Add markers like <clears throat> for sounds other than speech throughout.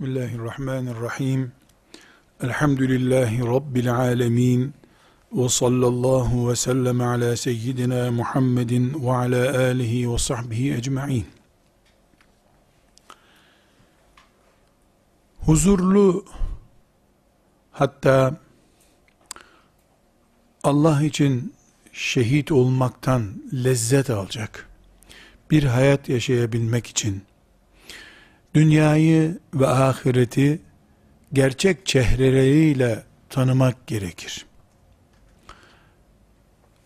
Bismillahirrahmanirrahim. Elhamdülillahi Rabbil alemin. Ve sallallahu ve sellem ala seyyidina Muhammedin ve ala alihi ve sahbihi ecma'in. Huzurlu hatta Allah için şehit olmaktan lezzet alacak bir hayat yaşayabilmek için dünyayı ve ahireti gerçek çehreleriyle tanımak gerekir.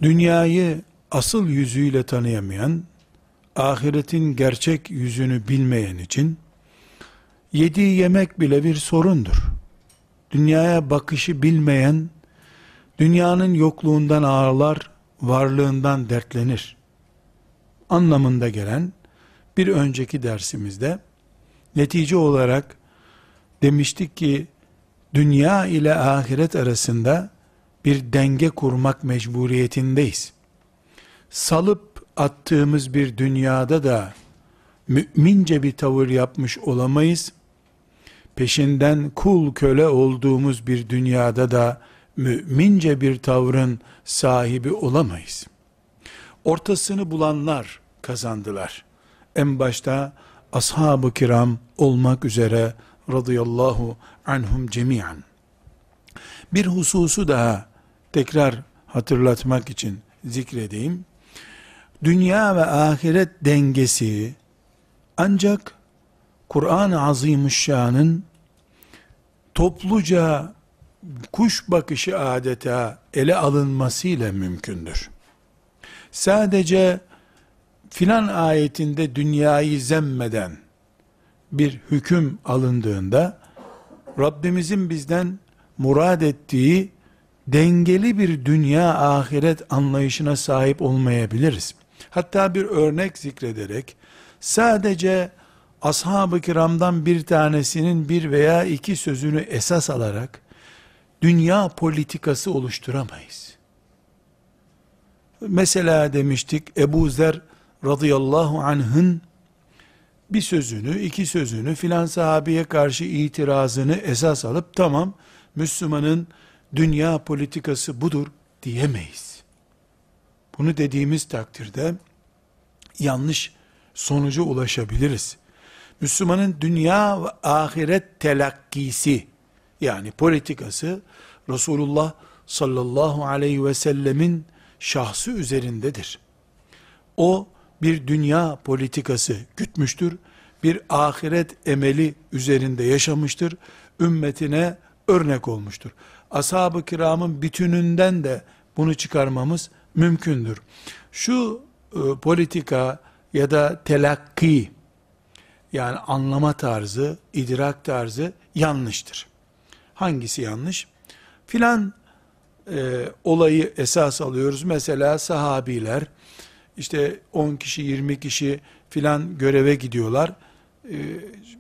Dünyayı asıl yüzüyle tanıyamayan, ahiretin gerçek yüzünü bilmeyen için, yediği yemek bile bir sorundur. Dünyaya bakışı bilmeyen, dünyanın yokluğundan ağlar, varlığından dertlenir. Anlamında gelen, bir önceki dersimizde, Netice olarak demiştik ki dünya ile ahiret arasında bir denge kurmak mecburiyetindeyiz. Salıp attığımız bir dünyada da mümince bir tavır yapmış olamayız. Peşinden kul köle olduğumuz bir dünyada da mümince bir tavrın sahibi olamayız. Ortasını bulanlar kazandılar. En başta ashab-ı kiram olmak üzere radıyallahu anhum cemiyan. Bir hususu daha tekrar hatırlatmak için zikredeyim. Dünya ve ahiret dengesi ancak Kur'an-ı Azimüşşan'ın topluca kuş bakışı adeta ele alınmasıyla mümkündür. Sadece filan ayetinde dünyayı zemmeden bir hüküm alındığında Rabbimizin bizden murad ettiği dengeli bir dünya ahiret anlayışına sahip olmayabiliriz. Hatta bir örnek zikrederek sadece ashab-ı kiramdan bir tanesinin bir veya iki sözünü esas alarak dünya politikası oluşturamayız. Mesela demiştik Ebu Zer radıyallahu anh'ın bir sözünü, iki sözünü filan sahabeye karşı itirazını esas alıp tamam Müslümanın dünya politikası budur diyemeyiz. Bunu dediğimiz takdirde yanlış sonuca ulaşabiliriz. Müslümanın dünya ve ahiret telakkisi yani politikası Resulullah sallallahu aleyhi ve sellemin şahsı üzerindedir. O bir dünya politikası gütmüştür. Bir ahiret emeli üzerinde yaşamıştır. Ümmetine örnek olmuştur. Ashab-ı kiramın bütününden de bunu çıkarmamız mümkündür. Şu e, politika ya da telakki yani anlama tarzı, idrak tarzı yanlıştır. Hangisi yanlış? Filan e, olayı esas alıyoruz. Mesela sahabiler işte 10 kişi 20 kişi filan göreve gidiyorlar. Ee,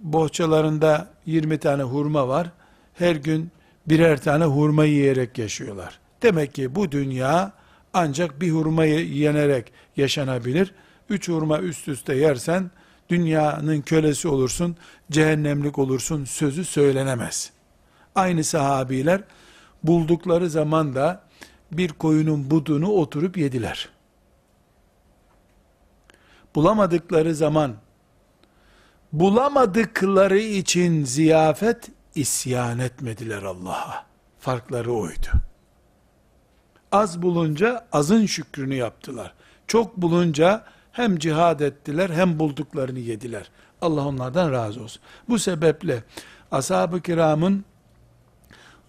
bohçalarında 20 tane hurma var. Her gün birer tane hurma yiyerek yaşıyorlar. Demek ki bu dünya ancak bir hurma yenerek yaşanabilir. Üç hurma üst üste yersen dünyanın kölesi olursun, cehennemlik olursun sözü söylenemez. Aynı sahabiler buldukları zaman da bir koyunun budunu oturup yediler bulamadıkları zaman bulamadıkları için ziyafet isyan etmediler Allah'a. Farkları oydu. Az bulunca azın şükrünü yaptılar. Çok bulunca hem cihad ettiler hem bulduklarını yediler. Allah onlardan razı olsun. Bu sebeple ashab-ı kiramın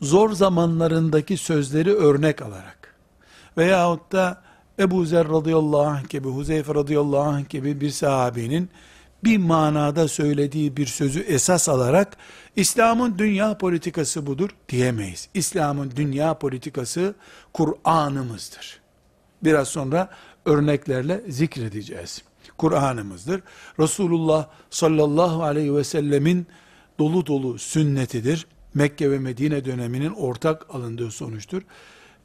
zor zamanlarındaki sözleri örnek alarak veyahut da Ebu Zer radıyallahu anh gibi, Huzeyfe radıyallahu anh gibi bir sahabenin bir manada söylediği bir sözü esas alarak İslam'ın dünya politikası budur diyemeyiz. İslam'ın dünya politikası Kur'an'ımızdır. Biraz sonra örneklerle zikredeceğiz. Kur'an'ımızdır. Resulullah sallallahu aleyhi ve sellemin dolu dolu sünnetidir. Mekke ve Medine döneminin ortak alındığı sonuçtur.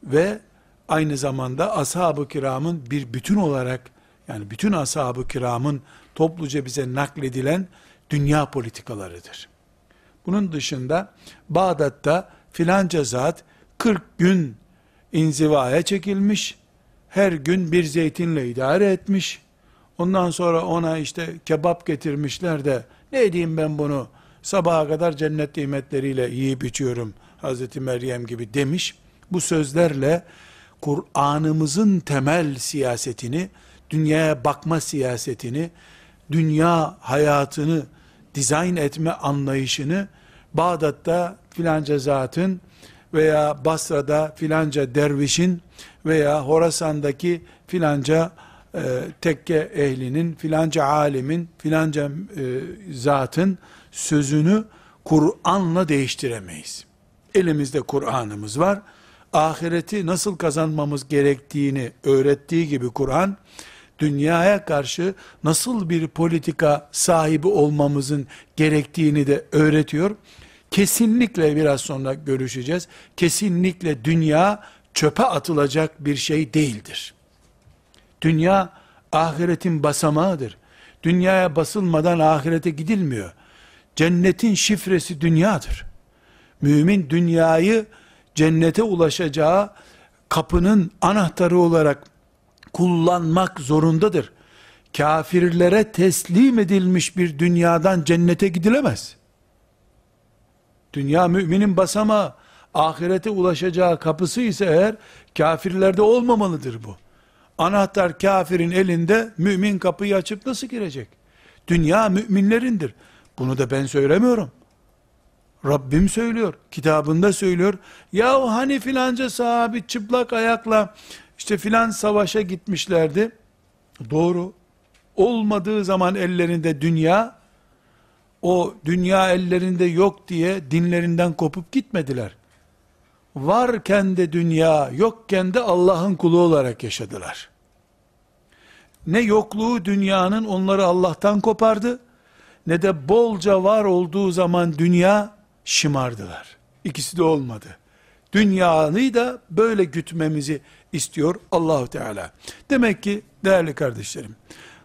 Ve aynı zamanda ashab-ı kiramın bir bütün olarak yani bütün ashab-ı kiramın topluca bize nakledilen dünya politikalarıdır. Bunun dışında Bağdat'ta filanca zat 40 gün inzivaya çekilmiş, her gün bir zeytinle idare etmiş, ondan sonra ona işte kebap getirmişler de, ne diyeyim ben bunu, sabaha kadar cennet nimetleriyle yiyip içiyorum, Hazreti Meryem gibi. demiş, bu sözlerle Kur'an'ımızın temel siyasetini, dünyaya bakma siyasetini, dünya hayatını dizayn etme anlayışını Bağdat'ta filanca zatın veya Basra'da filanca dervişin veya Horasan'daki filanca e, tekke ehlinin, filanca alimin, filanca e, zatın sözünü Kur'an'la değiştiremeyiz. Elimizde Kur'an'ımız var. Ahireti nasıl kazanmamız gerektiğini öğrettiği gibi Kur'an, dünyaya karşı nasıl bir politika sahibi olmamızın gerektiğini de öğretiyor. Kesinlikle biraz sonra görüşeceğiz. Kesinlikle dünya çöpe atılacak bir şey değildir. Dünya ahiretin basamağıdır. Dünyaya basılmadan ahirete gidilmiyor. Cennetin şifresi dünyadır. Mümin dünyayı cennete ulaşacağı kapının anahtarı olarak kullanmak zorundadır. Kafirlere teslim edilmiş bir dünyadan cennete gidilemez. Dünya müminin basamağı, ahirete ulaşacağı kapısı ise eğer, kafirlerde olmamalıdır bu. Anahtar kafirin elinde, mümin kapıyı açıp nasıl girecek? Dünya müminlerindir. Bunu da ben söylemiyorum. Rabbim söylüyor, kitabında söylüyor. Ya hani filanca sahabi çıplak ayakla işte filan savaşa gitmişlerdi. Doğru. Olmadığı zaman ellerinde dünya, o dünya ellerinde yok diye dinlerinden kopup gitmediler. Varken de dünya, yokken de Allah'ın kulu olarak yaşadılar. Ne yokluğu dünyanın onları Allah'tan kopardı, ne de bolca var olduğu zaman dünya şımardılar. İkisi de olmadı. Dünyanı da böyle gütmemizi istiyor Allahu Teala. Demek ki değerli kardeşlerim,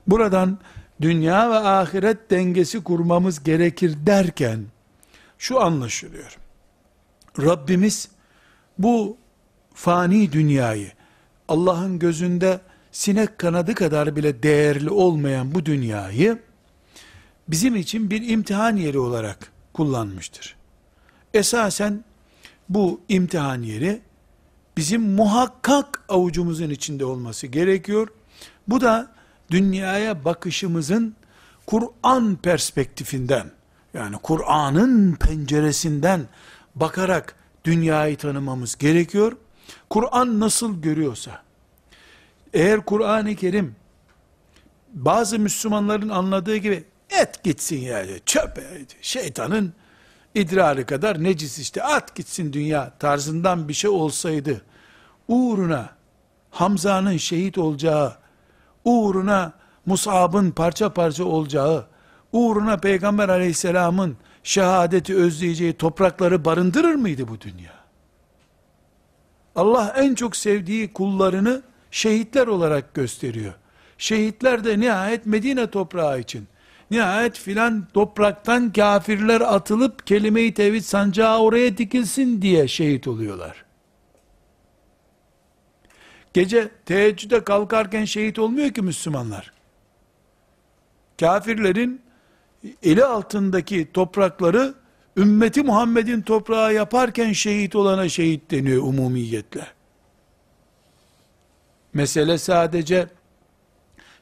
buradan dünya ve ahiret dengesi kurmamız gerekir derken şu anlaşılıyor. Rabbimiz bu fani dünyayı Allah'ın gözünde sinek kanadı kadar bile değerli olmayan bu dünyayı bizim için bir imtihan yeri olarak kullanmıştır. Esasen bu imtihan yeri bizim muhakkak avucumuzun içinde olması gerekiyor. Bu da dünyaya bakışımızın Kur'an perspektifinden yani Kur'an'ın penceresinden bakarak dünyayı tanımamız gerekiyor. Kur'an nasıl görüyorsa eğer Kur'an-ı Kerim bazı Müslümanların anladığı gibi et gitsin yani çöp şeytanın idrarı kadar necis işte at gitsin dünya tarzından bir şey olsaydı uğruna Hamza'nın şehit olacağı uğruna Musab'ın parça parça olacağı uğruna Peygamber aleyhisselamın şehadeti özleyeceği toprakları barındırır mıydı bu dünya? Allah en çok sevdiği kullarını şehitler olarak gösteriyor. Şehitler de nihayet Medine toprağı için Nihayet filan topraktan kafirler atılıp kelime-i tevhid sancağı oraya dikilsin diye şehit oluyorlar. Gece teheccüde kalkarken şehit olmuyor ki Müslümanlar. Kafirlerin eli altındaki toprakları ümmeti Muhammed'in toprağı yaparken şehit olana şehit deniyor umumiyetle. Mesele sadece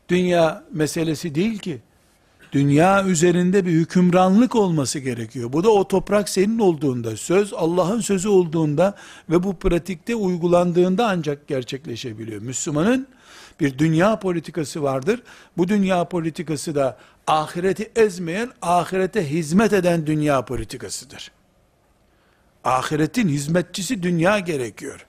dünya meselesi değil ki dünya üzerinde bir hükümranlık olması gerekiyor. Bu da o toprak senin olduğunda, söz Allah'ın sözü olduğunda ve bu pratikte uygulandığında ancak gerçekleşebiliyor. Müslümanın bir dünya politikası vardır. Bu dünya politikası da ahireti ezmeyen, ahirete hizmet eden dünya politikasıdır. Ahiretin hizmetçisi dünya gerekiyor.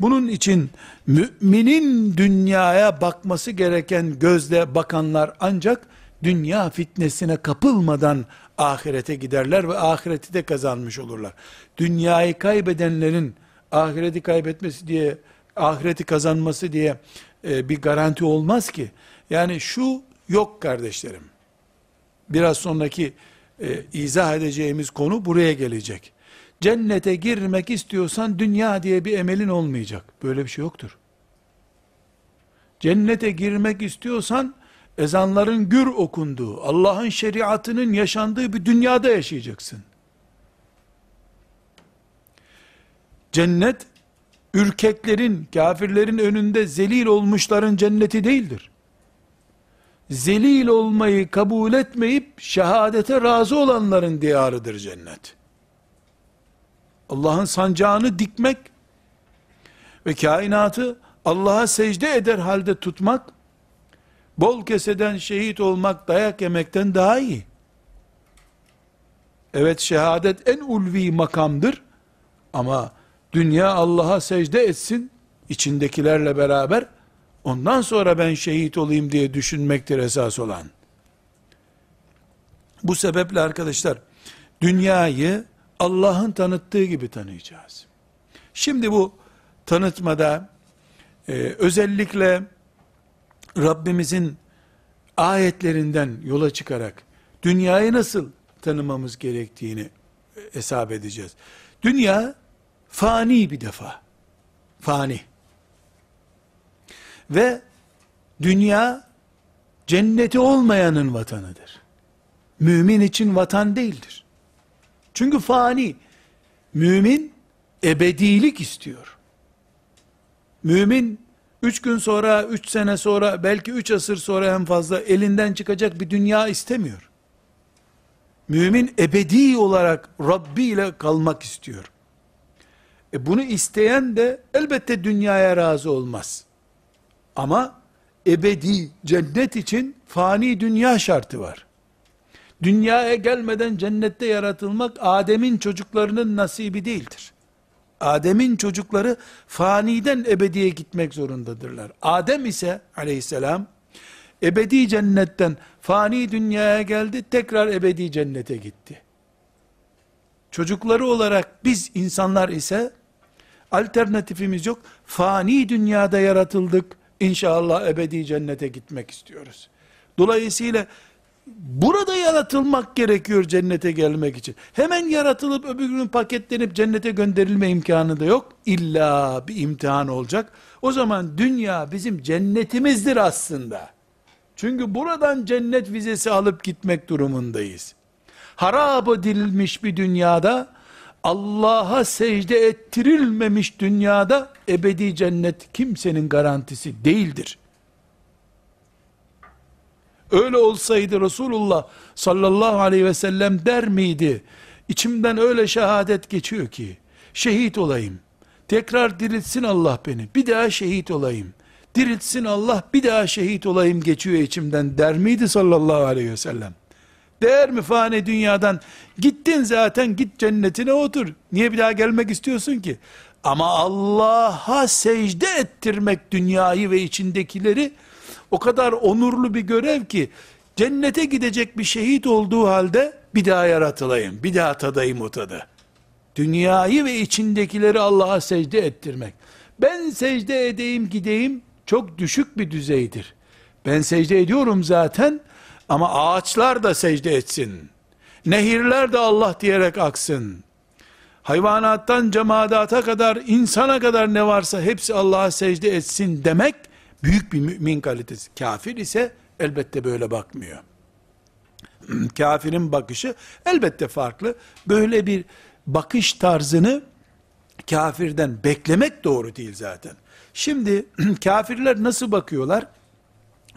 Bunun için müminin dünyaya bakması gereken gözle bakanlar ancak dünya fitnesine kapılmadan ahirete giderler ve ahireti de kazanmış olurlar. Dünyayı kaybedenlerin ahireti kaybetmesi diye, ahireti kazanması diye e, bir garanti olmaz ki. Yani şu yok kardeşlerim. Biraz sonraki e, izah edeceğimiz konu buraya gelecek. Cennete girmek istiyorsan dünya diye bir emelin olmayacak. Böyle bir şey yoktur. Cennete girmek istiyorsan ezanların gür okunduğu, Allah'ın şeriatının yaşandığı bir dünyada yaşayacaksın. Cennet, ürkeklerin, kafirlerin önünde zelil olmuşların cenneti değildir. Zelil olmayı kabul etmeyip şehadete razı olanların diyarıdır cennet. Allah'ın sancağını dikmek ve kainatı Allah'a secde eder halde tutmak, bol keseden şehit olmak, dayak yemekten daha iyi. Evet şehadet en ulvi makamdır ama dünya Allah'a secde etsin, içindekilerle beraber, ondan sonra ben şehit olayım diye düşünmektir esas olan. Bu sebeple arkadaşlar, dünyayı Allah'ın tanıttığı gibi tanıyacağız. Şimdi bu tanıtmada, e, özellikle Rabbimizin ayetlerinden yola çıkarak, dünyayı nasıl tanımamız gerektiğini hesap edeceğiz. Dünya, Fani bir defa. Fani. Ve dünya cenneti olmayanın vatanıdır. Mümin için vatan değildir. Çünkü fani. Mümin ebedilik istiyor. Mümin üç gün sonra, üç sene sonra, belki üç asır sonra en fazla elinden çıkacak bir dünya istemiyor. Mümin ebedi olarak Rabbi ile kalmak istiyor. E bunu isteyen de elbette dünyaya razı olmaz. Ama ebedi cennet için fani dünya şartı var. Dünyaya gelmeden cennette yaratılmak Adem'in çocuklarının nasibi değildir. Adem'in çocukları faniden ebediye gitmek zorundadırlar. Adem ise aleyhisselam ebedi cennetten fani dünyaya geldi, tekrar ebedi cennete gitti. Çocukları olarak biz insanlar ise Alternatifimiz yok. Fani dünyada yaratıldık. İnşallah ebedi cennete gitmek istiyoruz. Dolayısıyla burada yaratılmak gerekiyor cennete gelmek için. Hemen yaratılıp öbür gün paketlenip cennete gönderilme imkanı da yok. İlla bir imtihan olacak. O zaman dünya bizim cennetimizdir aslında. Çünkü buradan cennet vizesi alıp gitmek durumundayız. Harap edilmiş bir dünyada Allah'a secde ettirilmemiş dünyada ebedi cennet kimsenin garantisi değildir. Öyle olsaydı Resulullah sallallahu aleyhi ve sellem der miydi? İçimden öyle şehadet geçiyor ki, şehit olayım. Tekrar diriltsin Allah beni. Bir daha şehit olayım. Diriltsin Allah bir daha şehit olayım geçiyor içimden der miydi sallallahu aleyhi ve sellem? Değer mi fani dünyadan? Gittin zaten git cennetine otur. Niye bir daha gelmek istiyorsun ki? Ama Allah'a secde ettirmek dünyayı ve içindekileri o kadar onurlu bir görev ki cennete gidecek bir şehit olduğu halde bir daha yaratılayım, bir daha tadayım o tadı. Dünyayı ve içindekileri Allah'a secde ettirmek. Ben secde edeyim gideyim çok düşük bir düzeydir. Ben secde ediyorum zaten ama ağaçlar da secde etsin. Nehirler de Allah diyerek aksın. Hayvanattan cemadata kadar, insana kadar ne varsa hepsi Allah'a secde etsin demek, büyük bir mümin kalitesi. Kafir ise elbette böyle bakmıyor. <clears throat> Kafirin bakışı elbette farklı. Böyle bir bakış tarzını kafirden beklemek doğru değil zaten. Şimdi <clears throat> kafirler nasıl bakıyorlar?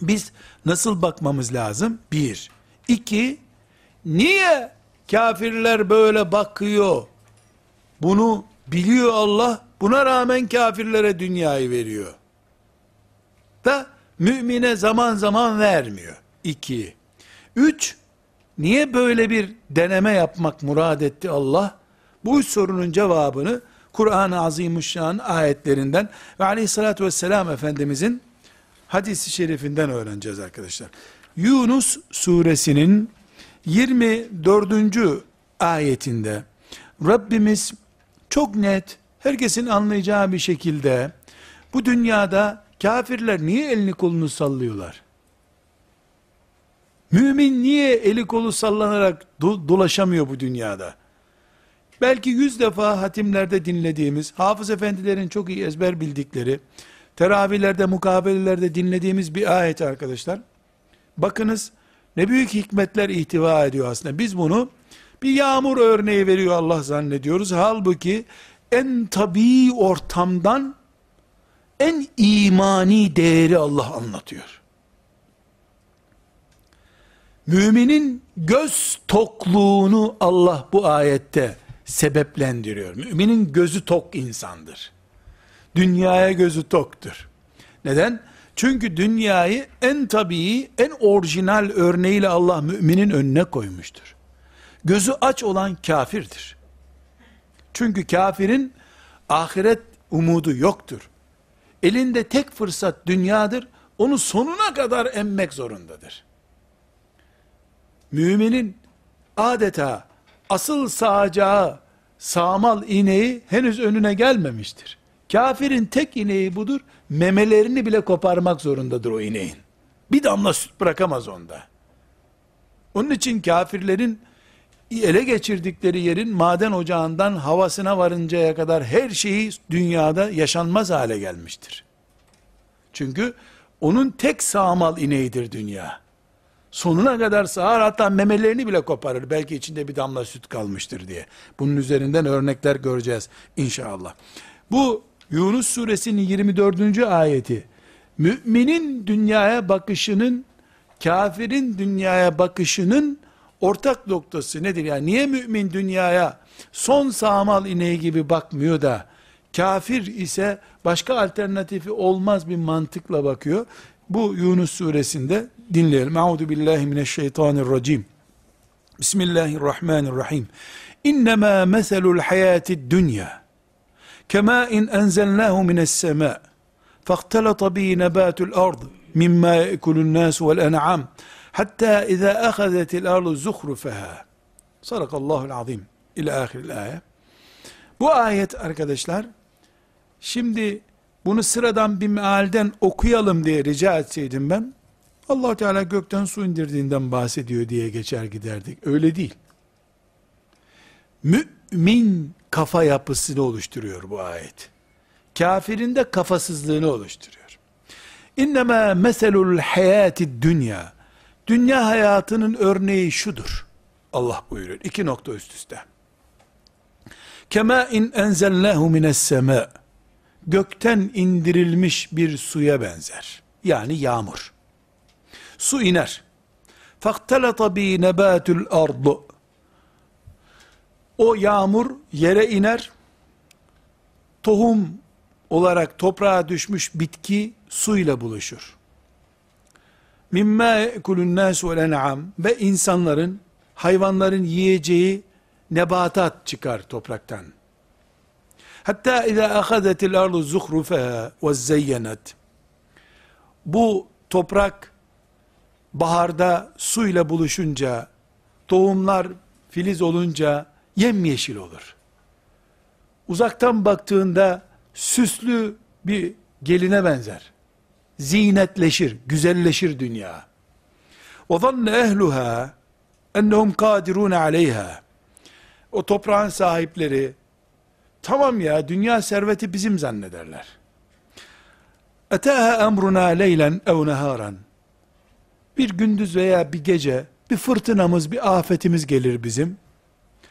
Biz nasıl bakmamız lazım? Bir. İki, niye kafirler böyle bakıyor? Bunu biliyor Allah, buna rağmen kafirlere dünyayı veriyor. Da mümine zaman zaman vermiyor. İki. Üç, niye böyle bir deneme yapmak murad etti Allah? Bu sorunun cevabını Kur'an-ı Azimuşşan ayetlerinden ve aleyhissalatü vesselam Efendimizin hadisi şerifinden öğreneceğiz arkadaşlar. Yunus suresinin 24. ayetinde Rabbimiz çok net, herkesin anlayacağı bir şekilde bu dünyada kafirler niye elini kolunu sallıyorlar? Mümin niye eli kolu sallanarak do- dolaşamıyor bu dünyada? Belki yüz defa hatimlerde dinlediğimiz, hafız efendilerin çok iyi ezber bildikleri, teravihlerde, mukabelelerde dinlediğimiz bir ayet arkadaşlar. Bakınız ne büyük hikmetler ihtiva ediyor aslında. Biz bunu bir yağmur örneği veriyor Allah zannediyoruz. Halbuki en tabii ortamdan en imani değeri Allah anlatıyor. Müminin göz tokluğunu Allah bu ayette sebeplendiriyor. Müminin gözü tok insandır. Dünyaya gözü toktur. Neden? Çünkü dünyayı en tabii, en orijinal örneğiyle Allah müminin önüne koymuştur. Gözü aç olan kafirdir. Çünkü kafirin ahiret umudu yoktur. Elinde tek fırsat dünyadır. Onu sonuna kadar emmek zorundadır. Müminin adeta asıl sağacağı sağmal ineği henüz önüne gelmemiştir. Kafirin tek ineği budur. Memelerini bile koparmak zorundadır o ineğin. Bir damla süt bırakamaz onda. Onun için kafirlerin ele geçirdikleri yerin maden ocağından havasına varıncaya kadar her şeyi dünyada yaşanmaz hale gelmiştir. Çünkü onun tek sağmal ineğidir dünya. Sonuna kadar sağar hatta memelerini bile koparır. Belki içinde bir damla süt kalmıştır diye. Bunun üzerinden örnekler göreceğiz inşallah. Bu Yunus suresinin 24. ayeti müminin dünyaya bakışının kafirin dünyaya bakışının ortak noktası nedir? Yani niye mümin dünyaya son sağmal ineği gibi bakmıyor da kafir ise başka alternatifi olmaz bir mantıkla bakıyor. Bu Yunus suresinde dinleyelim. Euzu billahi mineşşeytanirracim. Bismillahirrahmanirrahim. İnnemâ meselul hayâtid dünya. Kemâ in enzelnâhu mine's-semâ. Fahtalata bi nebatul ard mimma yekulun nas vel en'am. Hatta izâ ahazetil arlu zuhrufeha. Sadakallahul azim. İlâ ahiril ayet. Bu ayet arkadaşlar, şimdi bunu sıradan bir mealden okuyalım diye rica etseydim ben, allah Teala gökten su indirdiğinden bahsediyor diye geçer giderdik. Öyle değil. Mümin kafa yapısını oluşturuyor bu ayet. Kafirin de kafasızlığını oluşturuyor. İnnemâ meselul hayâti dünya. Dünya hayatının örneği şudur. Allah buyuruyor. İki nokta üst üste. Kema in enzelnahu mines sema. Gökten indirilmiş bir suya benzer. Yani yağmur. Su iner. Faktalata bi nebatul ardu. O yağmur yere iner. Tohum olarak toprağa düşmüş bitki suyla buluşur. Mimma yekulun nasu vel en'am ve insanların hayvanların yiyeceği nebatat çıkar topraktan. Hatta iza ahadetil ardu zuhrufaha ve zeyyenet. Bu toprak baharda suyla buluşunca, tohumlar filiz olunca yemyeşil olur. Uzaktan baktığında süslü bir geline benzer Zinetleşir, güzelleşir dünya. وَظَنَّ اَهْلُهَا اَنَّهُمْ قَادِرُونَ عَلَيْهَا O toprağın sahipleri, tamam ya dünya serveti bizim zannederler. اَتَاهَا اَمْرُنَا لَيْلًا اَوْ نَهَارًا Bir gündüz veya bir gece, bir fırtınamız, bir afetimiz gelir bizim.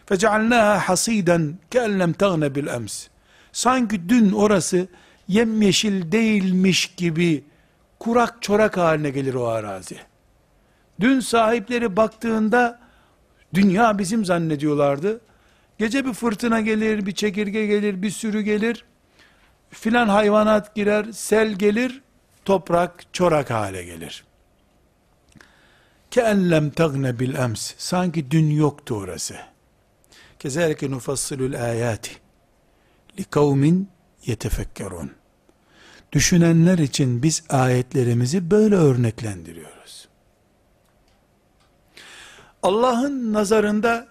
فَجَعَلْنَاهَا حَصِيدًا كَاَلَّمْ تَغْنَ بِالْاَمْسِ Sanki dün orası yemyeşil değilmiş gibi kurak çorak haline gelir o arazi. Dün sahipleri baktığında dünya bizim zannediyorlardı. Gece bir fırtına gelir, bir çekirge gelir, bir sürü gelir. Filan hayvanat girer, sel gelir, toprak çorak hale gelir. Keellem tagne bil ems. Sanki dün yoktu orası. Kezalike nufassilul ayati li kavmin yetefekkerun. Düşünenler için biz ayetlerimizi böyle örneklendiriyoruz. Allah'ın nazarında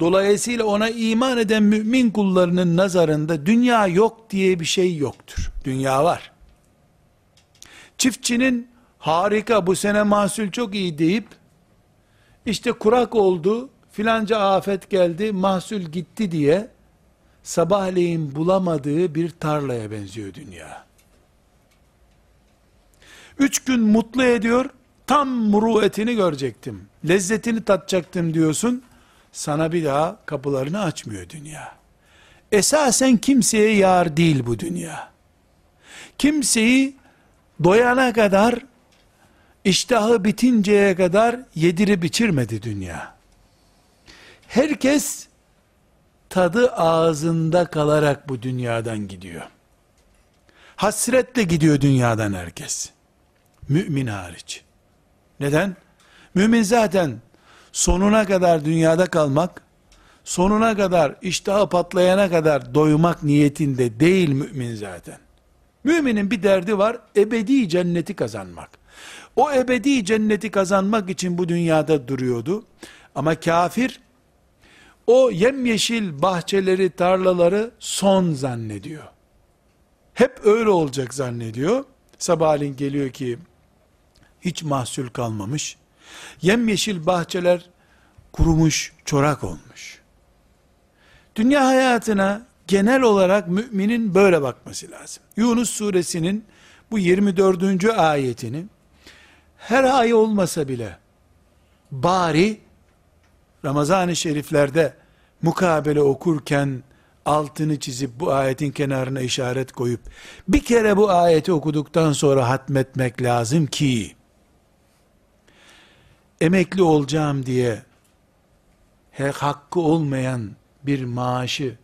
dolayısıyla ona iman eden mümin kullarının nazarında dünya yok diye bir şey yoktur. Dünya var. Çiftçinin harika bu sene mahsul çok iyi deyip işte kurak oldu, filanca afet geldi, mahsul gitti diye sabahleyin bulamadığı bir tarlaya benziyor dünya. Üç gün mutlu ediyor, tam muruetini görecektim. Lezzetini tatacaktım diyorsun, sana bir daha kapılarını açmıyor dünya. Esasen kimseye yar değil bu dünya. Kimseyi doyana kadar, iştahı bitinceye kadar yedirip içirmedi dünya. Herkes tadı ağzında kalarak bu dünyadan gidiyor. Hasretle gidiyor dünyadan herkes. Mümin hariç. Neden? Mümin zaten sonuna kadar dünyada kalmak, sonuna kadar iştahı patlayana kadar doymak niyetinde değil mümin zaten. Müminin bir derdi var, ebedi cenneti kazanmak. O ebedi cenneti kazanmak için bu dünyada duruyordu. Ama kafir, o yemyeşil bahçeleri, tarlaları son zannediyor. Hep öyle olacak zannediyor. Sabahleyin geliyor ki, hiç mahsul kalmamış. Yemyeşil bahçeler kurumuş, çorak olmuş. Dünya hayatına genel olarak müminin böyle bakması lazım. Yunus suresinin bu 24. ayetini her ay olmasa bile bari Ramazan-ı Şeriflerde mukabele okurken altını çizip bu ayetin kenarına işaret koyup bir kere bu ayeti okuduktan sonra hatmetmek lazım ki emekli olacağım diye hakkı olmayan bir maaşı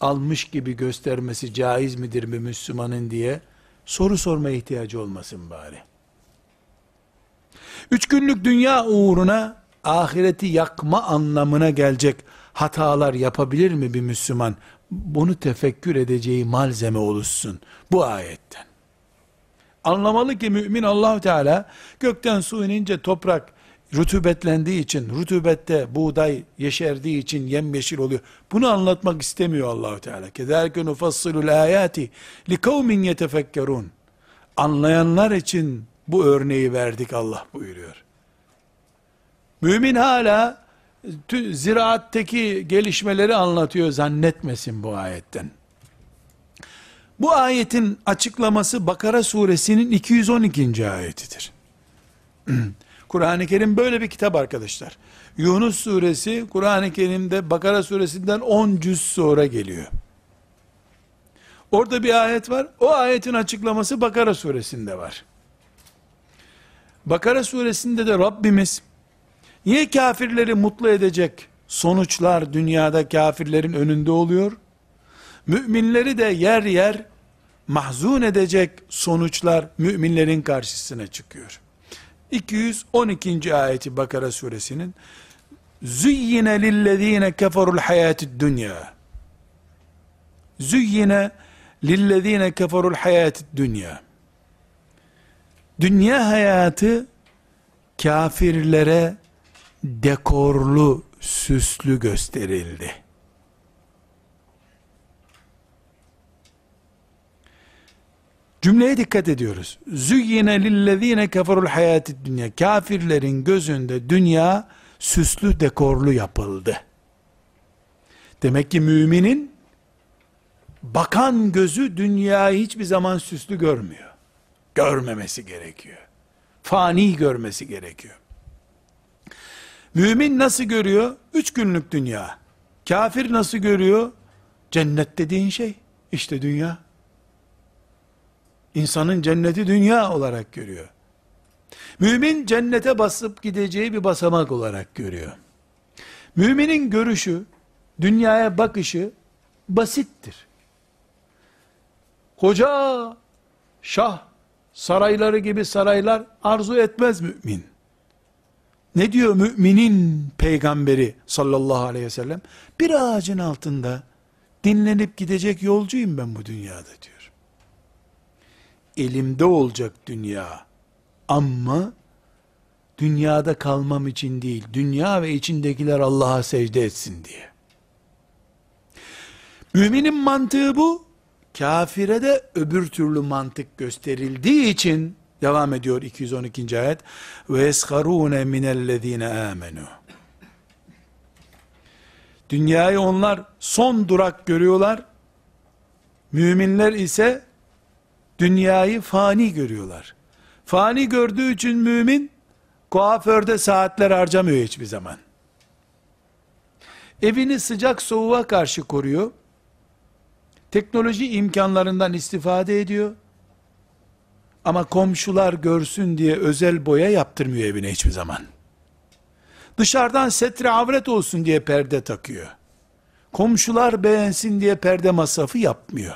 almış gibi göstermesi caiz midir bir Müslümanın diye soru sormaya ihtiyacı olmasın bari. Üç günlük dünya uğruna ahireti yakma anlamına gelecek hatalar yapabilir mi bir Müslüman? Bunu tefekkür edeceği malzeme oluşsun bu ayetten. Anlamalı ki mümin allah Teala gökten su inince toprak rutubetlendiği için, rutubette buğday yeşerdiği için yemyeşil oluyor. Bunu anlatmak istemiyor Allahu Teala. Kezalike nufassilul ayati li kavmin yetefekkerun. Anlayanlar için bu örneği verdik Allah buyuruyor. Mümin hala ziraatteki gelişmeleri anlatıyor zannetmesin bu ayetten. Bu ayetin açıklaması Bakara suresinin 212. ayetidir. <clears throat> Kur'an-ı Kerim böyle bir kitap arkadaşlar. Yunus suresi Kur'an-ı Kerim'de Bakara suresinden 10 cüz sonra geliyor. Orada bir ayet var. O ayetin açıklaması Bakara suresinde var. Bakara suresinde de Rabbimiz niye kafirleri mutlu edecek sonuçlar dünyada kafirlerin önünde oluyor? Müminleri de yer yer mahzun edecek sonuçlar müminlerin karşısına çıkıyor. 212. ayeti Bakara suresinin Züyyine lillezine keferul hayatid dünya Züyyine lillezine keferul hayatid dünya Dünya hayatı kafirlere dekorlu, süslü gösterildi. Cümleye dikkat ediyoruz. Züyyine lillezine keferul hayatid dünya. Kafirlerin gözünde dünya süslü dekorlu yapıldı. Demek ki müminin bakan gözü dünyayı hiçbir zaman süslü görmüyor. Görmemesi gerekiyor. Fani görmesi gerekiyor. Mümin nasıl görüyor? Üç günlük dünya. Kafir nasıl görüyor? Cennet dediğin şey. işte dünya. İnsanın cenneti dünya olarak görüyor. Mümin cennete basıp gideceği bir basamak olarak görüyor. Müminin görüşü, dünyaya bakışı basittir. Koca şah sarayları gibi saraylar arzu etmez mümin. Ne diyor müminin peygamberi sallallahu aleyhi ve sellem? Bir ağacın altında dinlenip gidecek yolcuyum ben bu dünyada diyor elimde olacak dünya. Ama dünyada kalmam için değil, dünya ve içindekiler Allah'a secde etsin diye. Müminin mantığı bu, kafire de öbür türlü mantık gösterildiği için, devam ediyor 212. ayet, ve esharune minellezine amenu. Dünyayı onlar son durak görüyorlar. Müminler ise dünyayı fani görüyorlar. Fani gördüğü için mümin kuaförde saatler harcamıyor hiçbir zaman. Evini sıcak soğuğa karşı koruyor. Teknoloji imkanlarından istifade ediyor. Ama komşular görsün diye özel boya yaptırmıyor evine hiçbir zaman. Dışarıdan setre avret olsun diye perde takıyor. Komşular beğensin diye perde masrafı yapmıyor.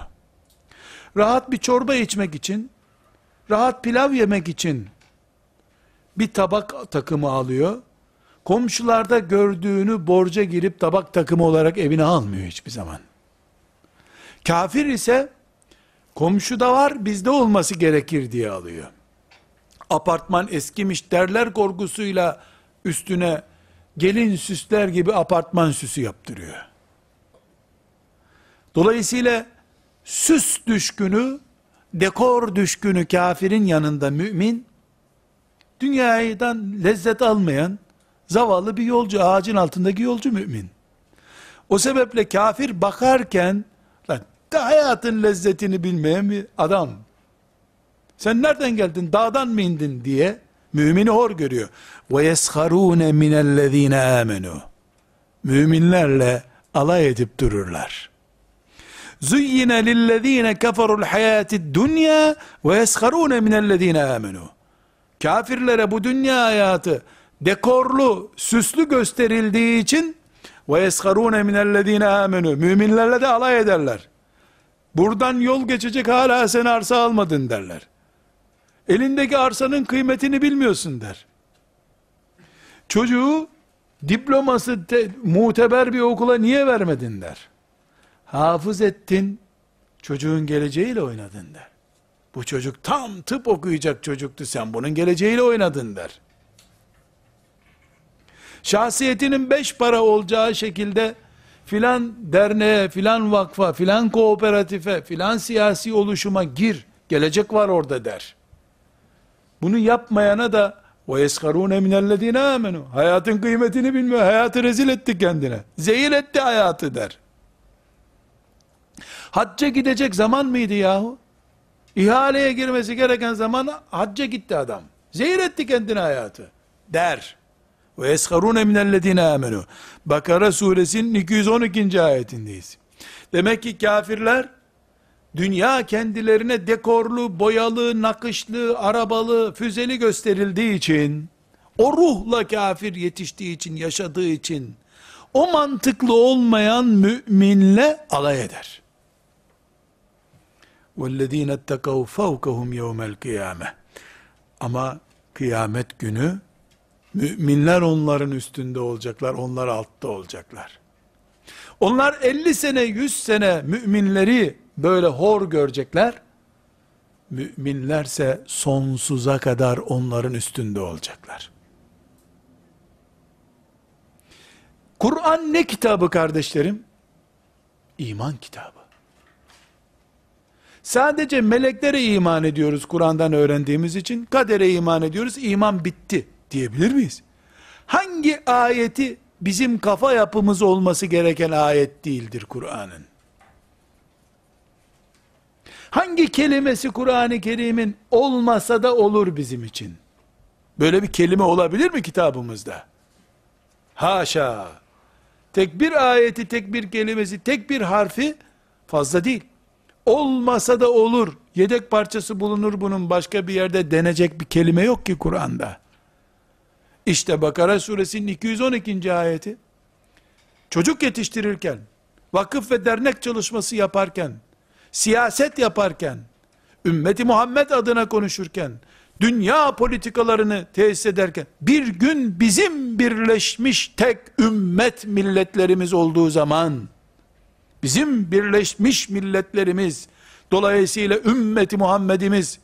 Rahat bir çorba içmek için, rahat pilav yemek için bir tabak takımı alıyor. Komşularda gördüğünü borca girip tabak takımı olarak evine almıyor hiçbir zaman. Kafir ise komşuda var bizde olması gerekir diye alıyor. Apartman eskimiş derler korkusuyla üstüne gelin süsler gibi apartman süsü yaptırıyor. Dolayısıyla süs düşkünü, dekor düşkünü kafirin yanında mümin, dünyadan lezzet almayan, zavallı bir yolcu, ağacın altındaki yolcu mümin. O sebeple kafir bakarken, lan, hayatın lezzetini bilmeyen bir adam, sen nereden geldin, dağdan mı indin diye, mümini hor görüyor. Ve yesharune minellezine amenu. Müminlerle alay edip dururlar. Zuyyine lillezine keferul hayati dunya ve yesharune minellezine amenu. Kafirlere bu dünya hayatı dekorlu, süslü gösterildiği için ve yesharune minellezine amenu. Müminlerle de alay ederler. Buradan yol geçecek hala sen arsa almadın derler. Elindeki arsanın kıymetini bilmiyorsun der. Çocuğu diploması te, muteber bir okula niye vermedin der. Hafız ettin, çocuğun geleceğiyle oynadın der. Bu çocuk tam tıp okuyacak çocuktu sen bunun geleceğiyle oynadın der. Şahsiyetinin beş para olacağı şekilde filan derneğe, filan vakfa, filan kooperatife, filan siyasi oluşuma gir. Gelecek var orada der. Bunu yapmayana da ve yeskarune minellezine amenu. Hayatın kıymetini bilmiyor. Hayatı rezil etti kendine. Zehir etti hayatı der. Hacca gidecek zaman mıydı yahu? İhaleye girmesi gereken zaman hacca gitti adam. Zehir etti kendine hayatı. Der. Ve yeskarune minellezine amenu. Bakara suresinin 212. ayetindeyiz. Demek ki kafirler dünya kendilerine dekorlu, boyalı, nakışlı, arabalı, füzeli gösterildiği için, o ruhla kafir yetiştiği için, yaşadığı için, o mantıklı olmayan müminle alay eder. وَالَّذ۪ينَ اتَّقَوْا فَوْكَهُمْ يَوْمَ الْقِيَامَةِ Ama kıyamet günü, müminler onların üstünde olacaklar, onlar altta olacaklar. Onlar 50 sene, 100 sene müminleri böyle hor görecekler. Müminlerse sonsuza kadar onların üstünde olacaklar. Kur'an ne kitabı kardeşlerim? İman kitabı. Sadece meleklere iman ediyoruz Kur'an'dan öğrendiğimiz için, kadere iman ediyoruz, iman bitti diyebilir miyiz? Hangi ayeti bizim kafa yapımız olması gereken ayet değildir Kur'an'ın? Hangi kelimesi Kur'an-ı Kerim'in olmasa da olur bizim için? Böyle bir kelime olabilir mi kitabımızda? Haşa! Tek bir ayeti, tek bir kelimesi, tek bir harfi fazla değil. Olmasa da olur. Yedek parçası bulunur bunun başka bir yerde denecek bir kelime yok ki Kur'an'da. İşte Bakara suresinin 212. ayeti. Çocuk yetiştirirken, vakıf ve dernek çalışması yaparken, siyaset yaparken, ümmeti Muhammed adına konuşurken, dünya politikalarını tesis ederken, bir gün bizim birleşmiş tek ümmet milletlerimiz olduğu zaman, Bizim birleşmiş milletlerimiz, dolayısıyla ümmeti Muhammedimiz,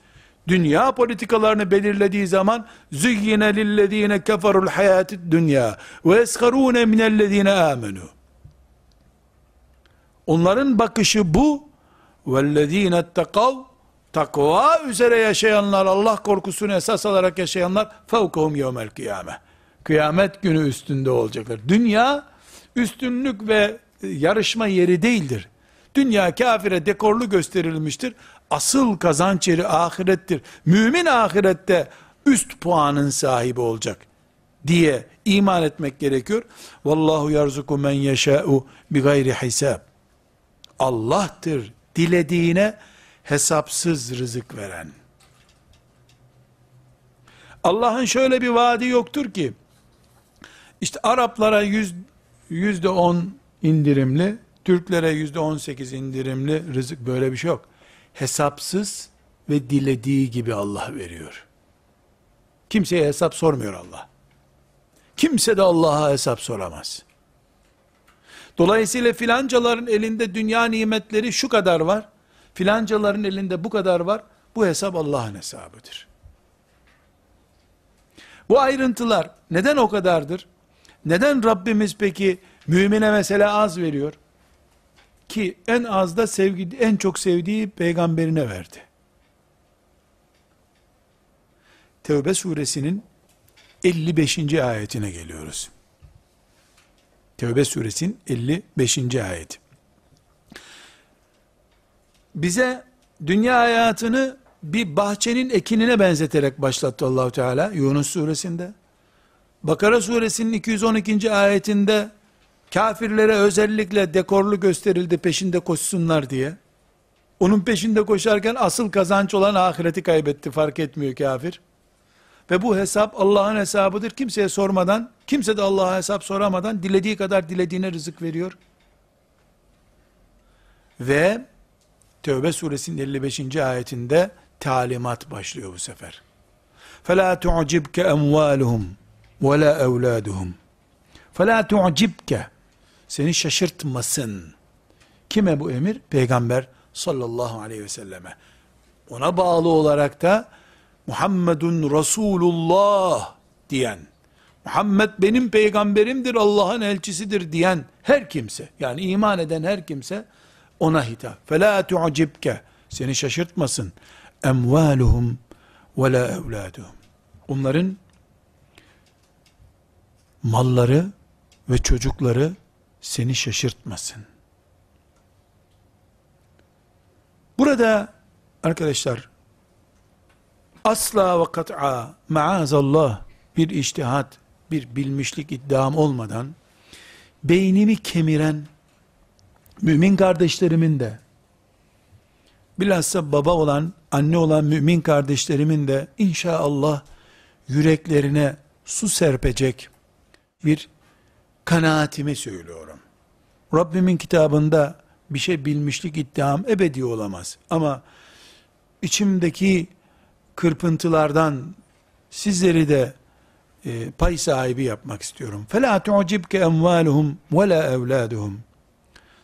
dünya politikalarını belirlediği zaman züyyine lillezine keferul hayatid dünya ve eskarune minellezine amenu onların bakışı bu. Vellezine ettekav takva üzere yaşayanlar Allah korkusunu esas alarak yaşayanlar fevkahum yevmel kıyame kıyamet günü üstünde olacaklar. Dünya üstünlük ve yarışma yeri değildir. Dünya kafire dekorlu gösterilmiştir. Asıl kazanç yeri ahirettir. Mümin ahirette üst puanın sahibi olacak diye iman etmek gerekiyor. Vallahu yarzuku men yeşâ'u bi gayri hisab. Allah'tır dilediğine hesapsız rızık veren. Allah'ın şöyle bir vaadi yoktur ki, işte Araplara yüz, yüzde on indirimli, Türklere yüzde on sekiz indirimli rızık böyle bir şey yok. Hesapsız ve dilediği gibi Allah veriyor. Kimseye hesap sormuyor Allah. Kimse de Allah'a hesap soramaz. Dolayısıyla filancaların elinde dünya nimetleri şu kadar var. Filancaların elinde bu kadar var. Bu hesap Allah'ın hesabıdır. Bu ayrıntılar neden o kadardır? Neden Rabbimiz peki mümine mesela az veriyor? Ki en az da sevgi, en çok sevdiği peygamberine verdi. Tevbe suresinin 55. ayetine geliyoruz. Tevbe suresinin 55. ayeti. Bize dünya hayatını bir bahçenin ekinine benzeterek başlattı Allahu Teala Yunus suresinde. Bakara suresinin 212. ayetinde kafirlere özellikle dekorlu gösterildi peşinde koşsunlar diye. Onun peşinde koşarken asıl kazanç olan ahireti kaybetti fark etmiyor kafir. Ve bu hesap Allah'ın hesabıdır. Kimseye sormadan, kimse de Allah'a hesap soramadan dilediği kadar dilediğine rızık veriyor. Ve Tevbe suresinin 55. ayetinde talimat başlıyor bu sefer. فَلَا تُعْجِبْكَ اَمْوَالُهُمْ وَلَا اَوْلَادُهُمْ فَلَا تُعْجِبْكَ Seni şaşırtmasın. Kime bu emir? Peygamber sallallahu aleyhi ve selleme. Ona bağlı olarak da Muhammedun Resulullah diyen, Muhammed benim peygamberimdir, Allah'ın elçisidir diyen her kimse, yani iman eden her kimse ona hitap. فَلَا تُعْجِبْكَ Seni şaşırtmasın. اَمْوَالُهُمْ وَلَا اَوْلَادُهُمْ Onların malları ve çocukları seni şaşırtmasın. Burada arkadaşlar asla ve kat'a maazallah bir iştihat, bir bilmişlik iddiam olmadan beynimi kemiren mümin kardeşlerimin de bilhassa baba olan, anne olan mümin kardeşlerimin de inşallah yüreklerine su serpecek bir kanaatimi söylüyorum. Rabbimin kitabında bir şey bilmişlik iddiam ebedi olamaz. Ama içimdeki kırpıntılardan sizleri de e, pay sahibi yapmak istiyorum. فَلَا تُعْجِبْكَ اَمْوَالُهُمْ وَلَا اَوْلَادُهُمْ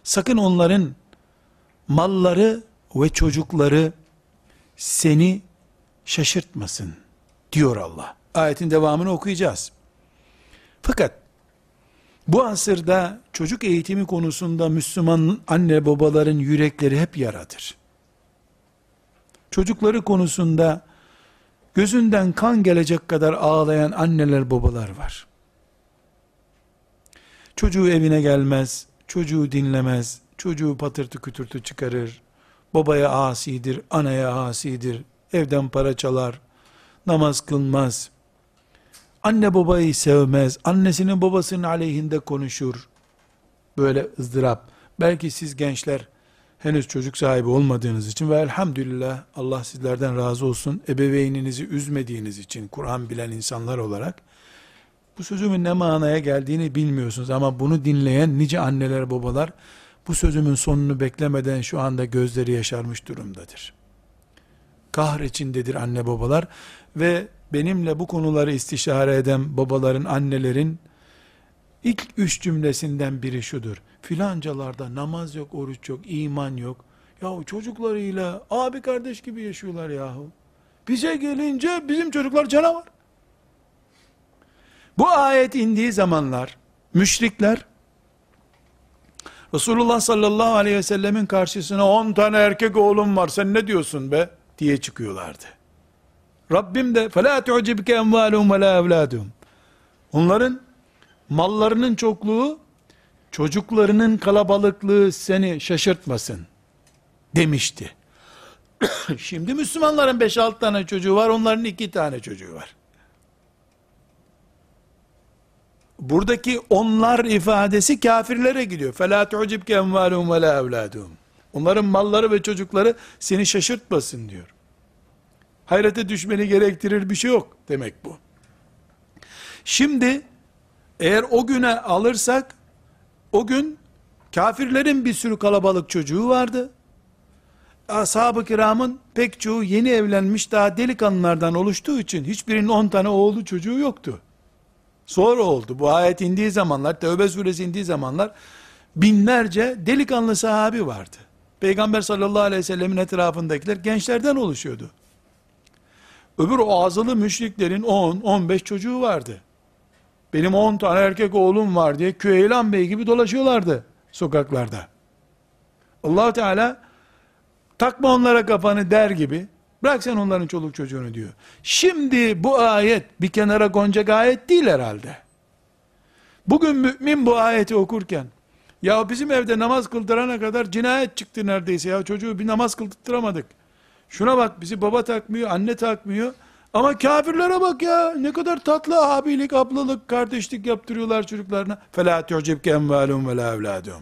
Sakın onların malları ve çocukları seni şaşırtmasın diyor Allah. Ayetin devamını okuyacağız. Fakat bu asırda çocuk eğitimi konusunda Müslüman anne babaların yürekleri hep yaradır. Çocukları konusunda gözünden kan gelecek kadar ağlayan anneler babalar var. Çocuğu evine gelmez, çocuğu dinlemez, çocuğu patırtı kütürtü çıkarır, babaya asidir, anaya asidir, evden para çalar, namaz kılmaz, anne babayı sevmez, annesinin babasının aleyhinde konuşur, böyle ızdırap, belki siz gençler, henüz çocuk sahibi olmadığınız için ve elhamdülillah Allah sizlerden razı olsun ebeveyninizi üzmediğiniz için Kur'an bilen insanlar olarak. Bu sözümün ne manaya geldiğini bilmiyorsunuz ama bunu dinleyen nice anneler babalar bu sözümün sonunu beklemeden şu anda gözleri yaşarmış durumdadır. Kahr içindedir anne babalar ve benimle bu konuları istişare eden babaların, annelerin ilk üç cümlesinden biri şudur filancalarda namaz yok, oruç yok, iman yok. Yahu çocuklarıyla abi kardeş gibi yaşıyorlar yahu. Bize gelince bizim çocuklar canavar. Bu ayet indiği zamanlar müşrikler Resulullah sallallahu aleyhi ve sellemin karşısına 10 tane erkek oğlum var sen ne diyorsun be diye çıkıyorlardı. Rabbim de فَلَا تُعْجِبْكَ اَمْوَالُهُمْ وَلَا اَوْلَادُهُمْ Onların mallarının çokluğu çocuklarının kalabalıklığı seni şaşırtmasın demişti. <coughs> Şimdi Müslümanların 5-6 tane çocuğu var, onların 2 tane çocuğu var. Buradaki onlar ifadesi kafirlere gidiyor. فَلَا تُعْجِبْكَ اَمْوَالُهُمْ وَلَا اَوْلَادُهُمْ Onların malları ve çocukları seni şaşırtmasın diyor. Hayrete düşmeni gerektirir bir şey yok demek bu. Şimdi eğer o güne alırsak o gün kafirlerin bir sürü kalabalık çocuğu vardı. Ashab-ı kiramın pek çoğu yeni evlenmiş daha delikanlılardan oluştuğu için hiçbirinin 10 tane oğlu çocuğu yoktu. Sonra oldu. Bu ayet indiği zamanlar, Tevbe suresi indiği zamanlar binlerce delikanlı sahabi vardı. Peygamber sallallahu aleyhi ve sellemin etrafındakiler gençlerden oluşuyordu. Öbür o azılı müşriklerin 10, 15 çocuğu vardı. Benim 10 tane erkek oğlum var diye Küheylan Bey gibi dolaşıyorlardı sokaklarda. allah Teala takma onlara kafanı der gibi bırak sen onların çoluk çocuğunu diyor. Şimdi bu ayet bir kenara konacak ayet değil herhalde. Bugün mümin bu ayeti okurken ya bizim evde namaz kıldırana kadar cinayet çıktı neredeyse ya çocuğu bir namaz kıldırtıramadık. Şuna bak bizi baba takmıyor, anne takmıyor. Ama kafirlere bak ya ne kadar tatlı abilik, ablalık, kardeşlik yaptırıyorlar çocuklarına. فَلَا تُعْجِبْكَ اَمْوَالُهُمْ وَلَا اَوْلَادُهُمْ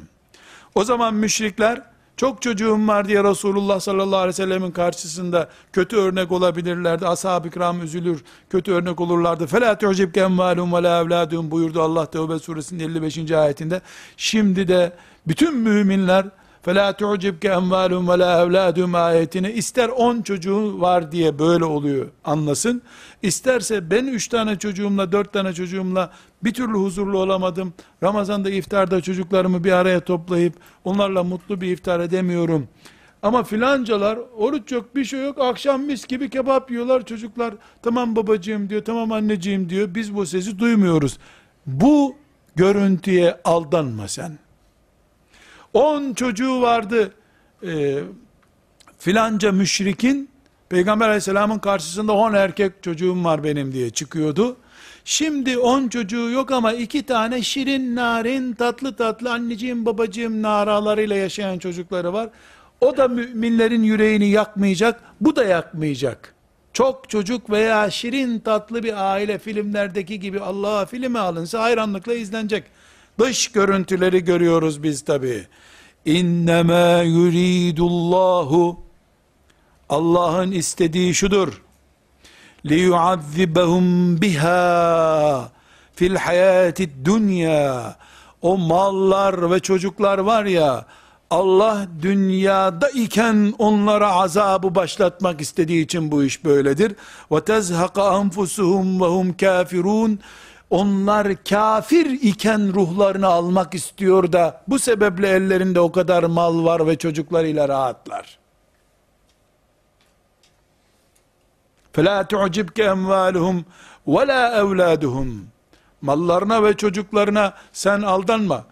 O zaman müşrikler çok çocuğum var diye Resulullah sallallahu aleyhi ve sellemin karşısında kötü örnek olabilirlerdi. Ashab-ı kiram üzülür, kötü örnek olurlardı. فَلَا تُعْجِبْكَ اَمْوَالُهُمْ وَلَا اَوْلَادُهُمْ buyurdu Allah Tevbe suresinin 55. ayetinde. Şimdi de bütün müminler فَلَا تُعْجِبْكَ اَمْوَالُهُمْ وَلَا اَوْلَادُهُمْ ayetini ister 10 çocuğu var diye böyle oluyor anlasın. İsterse ben 3 tane çocuğumla 4 tane çocuğumla bir türlü huzurlu olamadım. Ramazan'da iftarda çocuklarımı bir araya toplayıp onlarla mutlu bir iftar edemiyorum. Ama filancalar oruç yok bir şey yok akşam mis gibi kebap yiyorlar çocuklar tamam babacığım diyor tamam anneciğim diyor biz bu sesi duymuyoruz. Bu görüntüye aldanma sen. 10 çocuğu vardı e, filanca müşrikin Peygamber aleyhisselamın karşısında 10 erkek çocuğum var benim diye çıkıyordu. Şimdi 10 çocuğu yok ama iki tane şirin narin tatlı tatlı anneciğim babacığım naralarıyla yaşayan çocukları var. O da müminlerin yüreğini yakmayacak, bu da yakmayacak. Çok çocuk veya şirin tatlı bir aile filmlerdeki gibi Allah'a filme alınsa hayranlıkla izlenecek. Dış görüntüleri görüyoruz biz tabi. İnnemâ yuridullahu Allah'ın istediği şudur. لِيُعَذِّبَهُمْ بِهَا fil hayati dünya o mallar ve çocuklar var ya Allah dünyada iken onlara azabı başlatmak istediği için bu iş böyledir. Ve tezhaka enfusuhum ve hum kafirun onlar kafir iken ruhlarını almak istiyor da bu sebeple ellerinde o kadar mal var ve çocuklarıyla rahatlar. فَلَا تُعْجِبْكَ اَمْوَالُهُمْ وَلَا اَوْلَادُهُمْ Mallarına ve çocuklarına sen aldanma.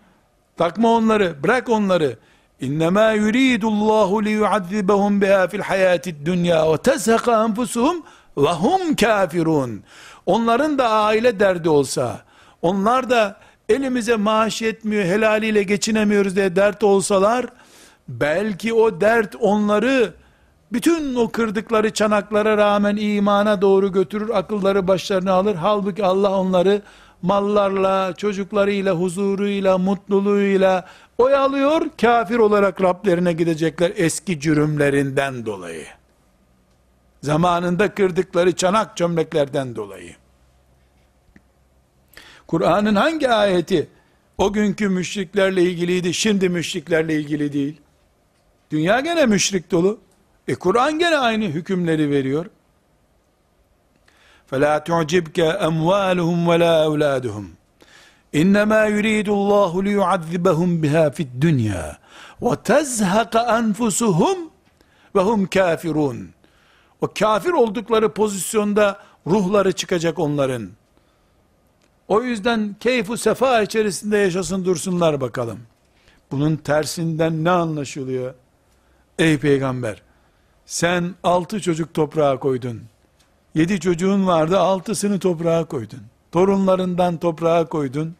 Takma onları, bırak onları. İnnemâ yuridullahu liyuazzibahum biha fil hayâtid dünya ve tezhaka enfusuhum ve hum kafirun. Onların da aile derdi olsa, onlar da elimize maaş yetmiyor, helaliyle geçinemiyoruz diye dert olsalar, belki o dert onları, bütün o kırdıkları çanaklara rağmen imana doğru götürür, akılları başlarına alır. Halbuki Allah onları mallarla, çocuklarıyla, huzuruyla, mutluluğuyla oyalıyor, kafir olarak Rablerine gidecekler eski cürümlerinden dolayı. Zamanında kırdıkları çanak çömleklerden dolayı. Kur'an'ın hangi ayeti o günkü müşriklerle ilgiliydi, şimdi müşriklerle ilgili değil? Dünya gene müşrik dolu. E Kur'an gene aynı hükümleri veriyor. فَلَا تُعْجِبْكَ أَمْوَالُهُمْ وَلَا أَوْلَادُهُمْ İnnemâ yuridullahu liyuazzibahum biha fid dünya ve tezhaka enfusuhum ve hum kafirun. O kafir oldukları pozisyonda ruhları çıkacak onların. O yüzden keyfu sefa içerisinde yaşasın dursunlar bakalım. Bunun tersinden ne anlaşılıyor? Ey peygamber, sen altı çocuk toprağa koydun. Yedi çocuğun vardı, altısını toprağa koydun. Torunlarından toprağa koydun.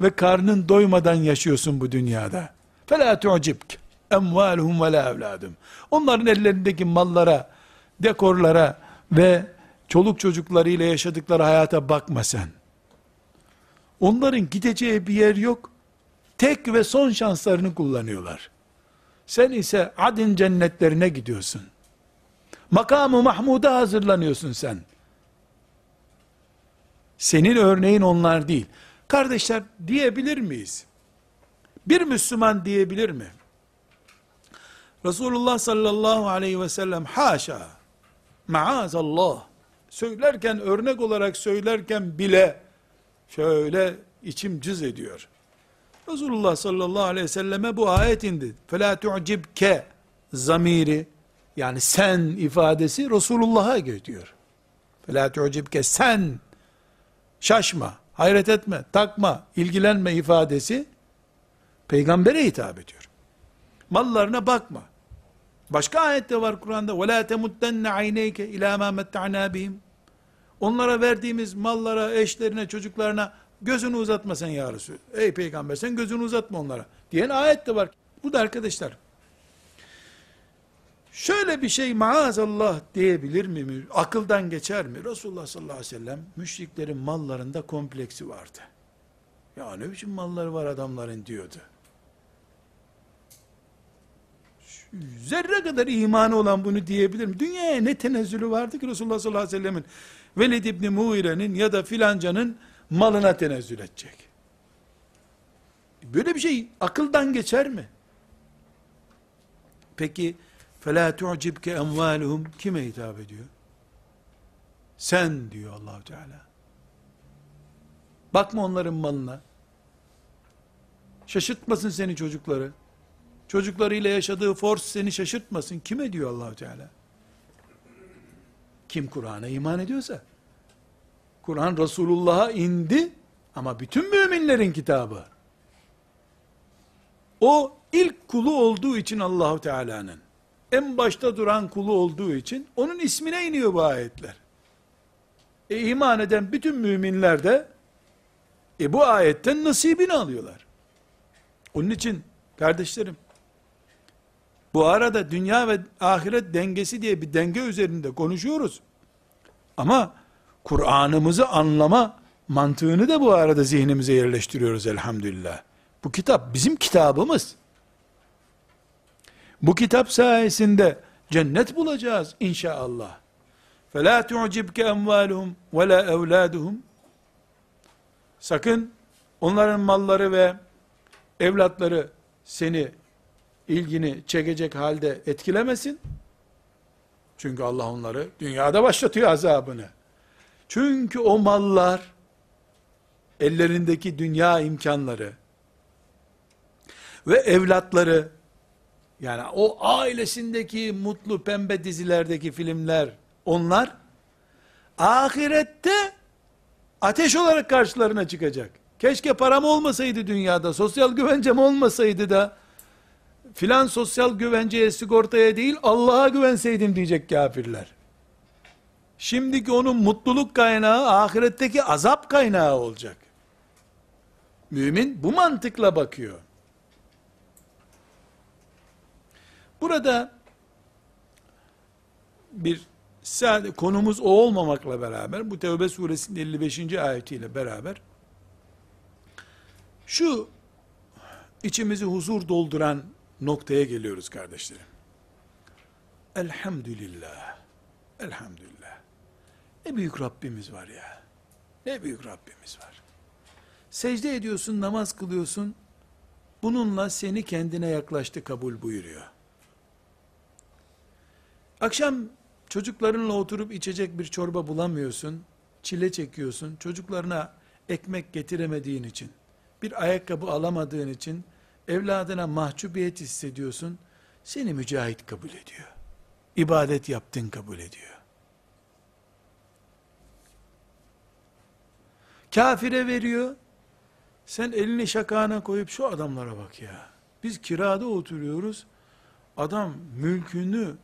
ve karnın doymadan yaşıyorsun bu dünyada. فَلَا تُعْجِبْكَ اَمْوَالُهُمْ وَلَا اَوْلَادُهُمْ Onların ellerindeki mallara, dekorlara ve çoluk çocuklarıyla yaşadıkları hayata bakma sen. Onların gideceği bir yer yok. Tek ve son şanslarını kullanıyorlar. Sen ise adin cennetlerine gidiyorsun. Makamı Mahmud'a hazırlanıyorsun sen. Senin örneğin onlar değil. Kardeşler diyebilir miyiz? Bir Müslüman diyebilir mi? Resulullah sallallahu aleyhi ve sellem haşa, maazallah, söylerken, örnek olarak söylerken bile, şöyle içim cız ediyor. Resulullah sallallahu aleyhi ve selleme bu ayet indi. فَلَا تُعْجِبْكَ zamiri, yani sen ifadesi Resulullah'a gidiyor. فَلَا تُعْجِبْكَ sen, şaşma, hayret etme, takma, ilgilenme ifadesi, peygambere hitap ediyor. Mallarına bakma. Başka ayette var Kur'an'da وَلَا تَمُدَّنَّ عَيْنَيْكَ اِلَى مَا مَتَّعْنَا بِهِمْ Onlara verdiğimiz mallara, eşlerine, çocuklarına gözünü uzatma sen ya Resul. Ey peygamber sen gözünü uzatma onlara. Diyen ayet de var. Bu da arkadaşlar. Şöyle bir şey maazallah diyebilir mi? Akıldan geçer mi? Resulullah sallallahu aleyhi ve sellem müşriklerin mallarında kompleksi vardı. Ya ne biçim malları var adamların diyordu. Zerre kadar imanı olan bunu diyebilir mi? Dünyaya ne tenezzülü vardı ki Resulullah sallallahu aleyhi ve sellemin Velid İbni Muğire'nin ya da filancanın malına tenezzül edecek. Böyle bir şey akıldan geçer mi? Peki فَلَا تُعْجِبْكَ اَمْوَالُهُمْ kime hitap ediyor? Sen diyor allah Teala. Bakma onların malına. Şaşırtmasın seni çocukları. Çocuklarıyla yaşadığı force seni şaşırtmasın. Kime diyor allah Teala? Kim Kur'an'a iman ediyorsa. Kur'an Resulullah'a indi ama bütün müminlerin kitabı. O ilk kulu olduğu için Allahu Teala'nın en başta duran kulu olduğu için onun ismine iniyor bu ayetler. E iman eden bütün müminler de e bu ayetten nasibini alıyorlar. Onun için kardeşlerim bu arada dünya ve ahiret dengesi diye bir denge üzerinde konuşuyoruz. Ama Kur'an'ımızı anlama mantığını da bu arada zihnimize yerleştiriyoruz elhamdülillah. Bu kitap bizim kitabımız. Bu kitap sayesinde cennet bulacağız inşallah. فَلَا تُعْجِبْكَ اَمْوَالُهُمْ وَلَا اَوْلَادُهُمْ Sakın onların malları ve evlatları seni ilgini çekecek halde etkilemesin. Çünkü Allah onları dünyada başlatıyor azabını. Çünkü o mallar ellerindeki dünya imkanları ve evlatları yani o ailesindeki mutlu pembe dizilerdeki filmler onlar ahirette ateş olarak karşılarına çıkacak. Keşke param olmasaydı dünyada, sosyal güvencem olmasaydı da filan sosyal güvenceye, sigortaya değil Allah'a güvenseydim diyecek kafirler. Şimdiki onun mutluluk kaynağı ahiretteki azap kaynağı olacak. Mümin bu mantıkla bakıyor. Burada bir sadece konumuz o olmamakla beraber bu Tevbe suresinin 55. ayetiyle beraber şu içimizi huzur dolduran noktaya geliyoruz kardeşlerim. Elhamdülillah. Elhamdülillah. Ne büyük Rabbimiz var ya. Ne büyük Rabbimiz var. Secde ediyorsun, namaz kılıyorsun. Bununla seni kendine yaklaştı kabul buyuruyor. Akşam çocuklarınla oturup içecek bir çorba bulamıyorsun. Çile çekiyorsun. Çocuklarına ekmek getiremediğin için, bir ayakkabı alamadığın için evladına mahcubiyet hissediyorsun. Seni mücahit kabul ediyor. İbadet yaptın kabul ediyor. Kafire veriyor. Sen elini şakağına koyup şu adamlara bak ya. Biz kirada oturuyoruz. Adam mülkünü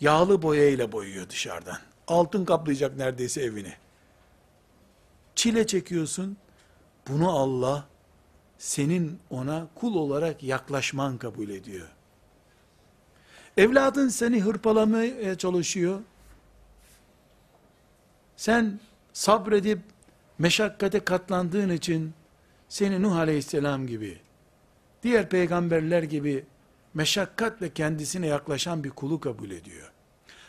yağlı boyayla boyuyor dışarıdan. Altın kaplayacak neredeyse evini. Çile çekiyorsun. Bunu Allah senin ona kul olarak yaklaşman kabul ediyor. Evladın seni hırpalamaya çalışıyor. Sen sabredip meşakkate katlandığın için seni Nuh Aleyhisselam gibi, diğer peygamberler gibi meşakkatle kendisine yaklaşan bir kulu kabul ediyor.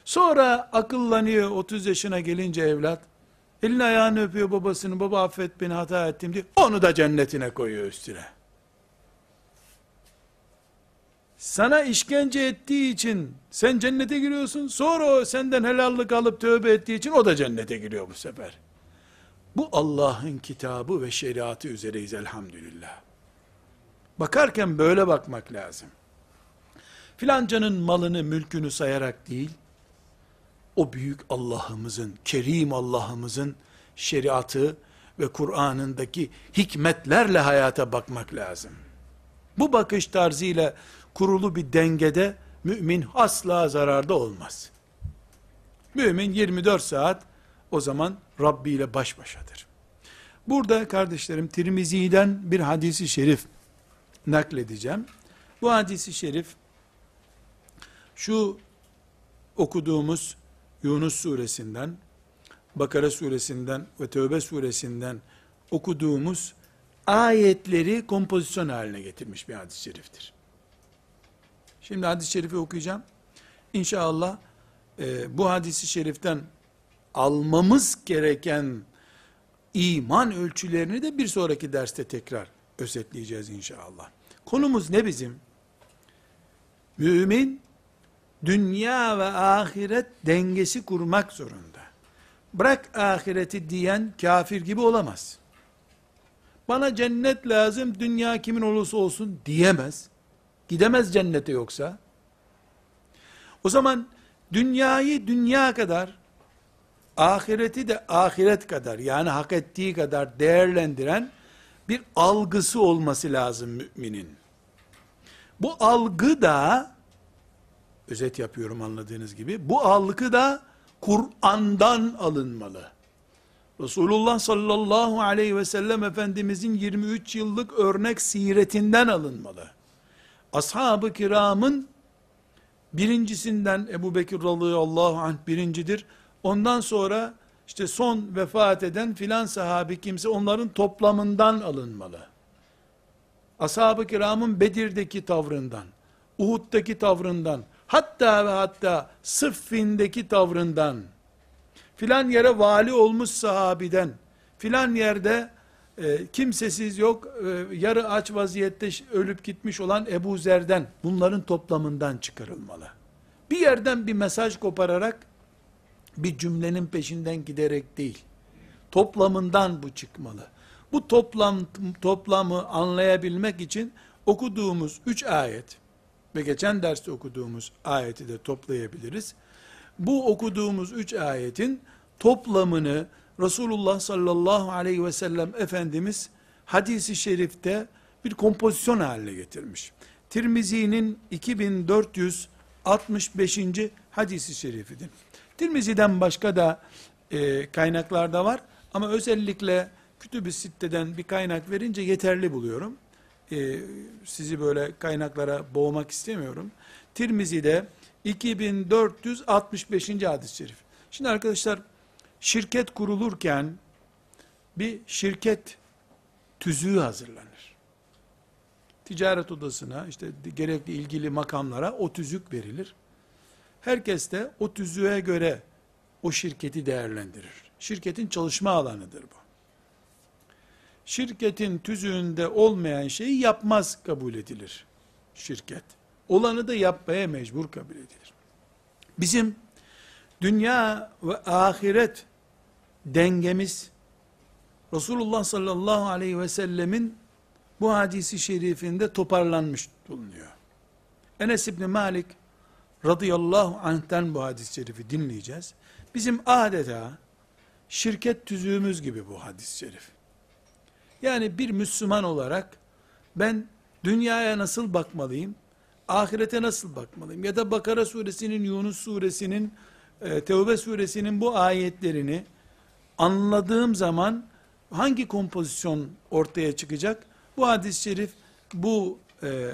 Sonra akıllanıyor 30 yaşına gelince evlat, elini ayağını öpüyor babasını, baba affet beni hata ettim diye, onu da cennetine koyuyor üstüne. Sana işkence ettiği için sen cennete giriyorsun, sonra o senden helallik alıp tövbe ettiği için o da cennete giriyor bu sefer. Bu Allah'ın kitabı ve şeriatı üzereyiz elhamdülillah. Bakarken böyle bakmak lazım. Filancanın malını, mülkünü sayarak değil, o büyük Allah'ımızın, kerim Allah'ımızın şeriatı ve Kur'an'ındaki hikmetlerle hayata bakmak lazım. Bu bakış tarzıyla kurulu bir dengede mümin asla zararda olmaz. Mümin 24 saat o zaman Rabbi ile baş başadır. Burada kardeşlerim Tirmizi'den bir hadisi şerif nakledeceğim. Bu hadisi şerif şu okuduğumuz Yunus suresinden, Bakara suresinden ve Tövbe suresinden okuduğumuz ayetleri kompozisyon haline getirmiş bir hadis-i şeriftir. Şimdi hadis-i şerifi okuyacağım. İnşallah e, bu hadisi şeriften almamız gereken iman ölçülerini de bir sonraki derste tekrar özetleyeceğiz inşallah. Konumuz ne bizim? Mümin, dünya ve ahiret dengesi kurmak zorunda. Bırak ahireti diyen kafir gibi olamaz. Bana cennet lazım, dünya kimin olursa olsun diyemez. Gidemez cennete yoksa. O zaman dünyayı dünya kadar, ahireti de ahiret kadar, yani hak ettiği kadar değerlendiren bir algısı olması lazım müminin. Bu algı da, özet yapıyorum anladığınız gibi, bu algı da Kur'an'dan alınmalı. Resulullah sallallahu aleyhi ve sellem Efendimizin 23 yıllık örnek siretinden alınmalı. Ashab-ı kiramın birincisinden Ebu Bekir radıyallahu anh birincidir. Ondan sonra işte son vefat eden filan sahabi kimse onların toplamından alınmalı. Ashab-ı kiramın Bedir'deki tavrından, Uhud'daki tavrından, hatta ve hatta Sıffin'deki tavrından, filan yere vali olmuş sahabiden, filan yerde e, kimsesiz yok, e, yarı aç vaziyette ölüp gitmiş olan Ebu Zer'den, bunların toplamından çıkarılmalı. Bir yerden bir mesaj kopararak, bir cümlenin peşinden giderek değil, toplamından bu çıkmalı. Bu toplam toplamı anlayabilmek için okuduğumuz üç ayet ve geçen derste okuduğumuz ayeti de toplayabiliriz. Bu okuduğumuz üç ayetin toplamını Resulullah sallallahu aleyhi ve sellem Efendimiz hadisi şerifte bir kompozisyon haline getirmiş. Tirmizi'nin 2465. hadisi şerifidir. Tirmizi'den başka da e, kaynaklarda var ama özellikle Kütüb-i Sitte'den bir kaynak verince yeterli buluyorum. E, sizi böyle kaynaklara boğmak istemiyorum. Tirmizi'de 2465. hadis-i şerif. Şimdi arkadaşlar şirket kurulurken bir şirket tüzüğü hazırlanır. Ticaret odasına işte gerekli ilgili makamlara o tüzük verilir. Herkes de o tüzüğe göre o şirketi değerlendirir. Şirketin çalışma alanıdır bu. Şirketin tüzüğünde olmayan şeyi yapmaz kabul edilir şirket. Olanı da yapmaya mecbur kabul edilir. Bizim dünya ve ahiret dengemiz Resulullah sallallahu aleyhi ve sellemin bu hadisi şerifinde toparlanmış bulunuyor. Enes İbni Malik radıyallahu anh'ten bu hadis-i şerifi dinleyeceğiz. Bizim adeta şirket tüzüğümüz gibi bu hadis-i şerif. Yani bir Müslüman olarak ben dünyaya nasıl bakmalıyım? Ahirete nasıl bakmalıyım? Ya da Bakara suresinin, Yunus suresinin, e, Tevbe suresinin bu ayetlerini anladığım zaman hangi kompozisyon ortaya çıkacak? Bu hadis-i şerif bu e,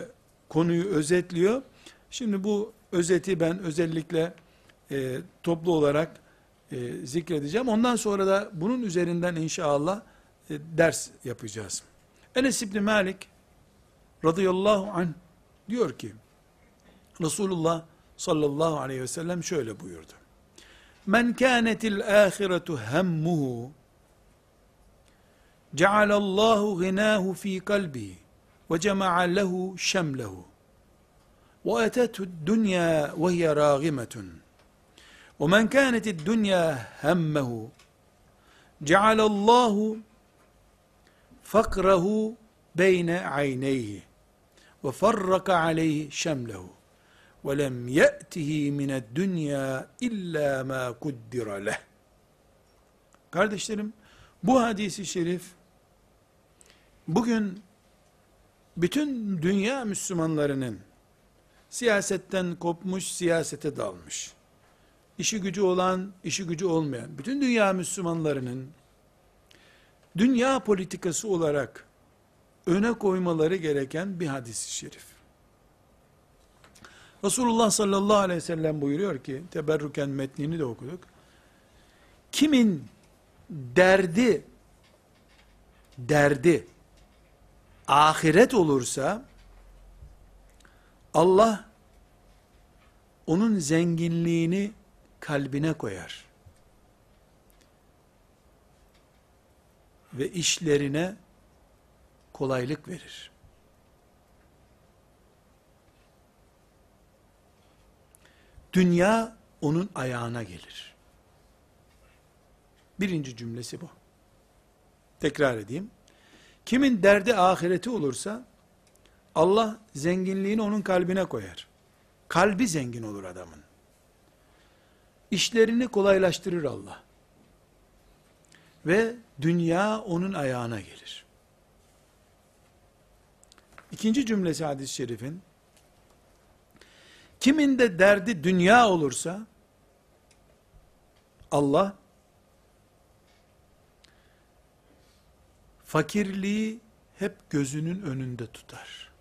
konuyu özetliyor. Şimdi bu özeti ben özellikle e, toplu olarak e, zikredeceğim. Ondan sonra da bunun üzerinden inşallah e, ders yapacağız. Enes İbni Malik radıyallahu anh diyor ki Resulullah sallallahu aleyhi ve sellem şöyle buyurdu. Men kânetil âhiretu hemmuhu cealallahu gınâhu fî kalbihi ve cema'a lehu şemlehu ve etethu dünya ve hiye râgimetun ve men kânetid dünya hemmehu cealallahu fakrahu beyne ayneyhi ve farraka aleyhi şemlehu ve lem ye'tihi mined dünya illa ma kuddira leh. Kardeşlerim, bu hadisi şerif bugün bütün dünya Müslümanlarının siyasetten kopmuş, siyasete dalmış, işi gücü olan, işi gücü olmayan, bütün dünya Müslümanlarının dünya politikası olarak öne koymaları gereken bir hadis-i şerif. Resulullah sallallahu aleyhi ve sellem buyuruyor ki, teberrüken metnini de okuduk. Kimin derdi, derdi, ahiret olursa, Allah, onun zenginliğini kalbine koyar. Ve işlerine kolaylık verir. Dünya onun ayağına gelir. Birinci cümlesi bu. Tekrar edeyim. Kimin derdi ahireti olursa Allah zenginliğini onun kalbine koyar. Kalbi zengin olur adamın. İşlerini kolaylaştırır Allah. Ve dünya onun ayağına gelir. İkinci cümlesi hadis-i şerifin, kimin de derdi dünya olursa, Allah, fakirliği hep gözünün önünde tutar.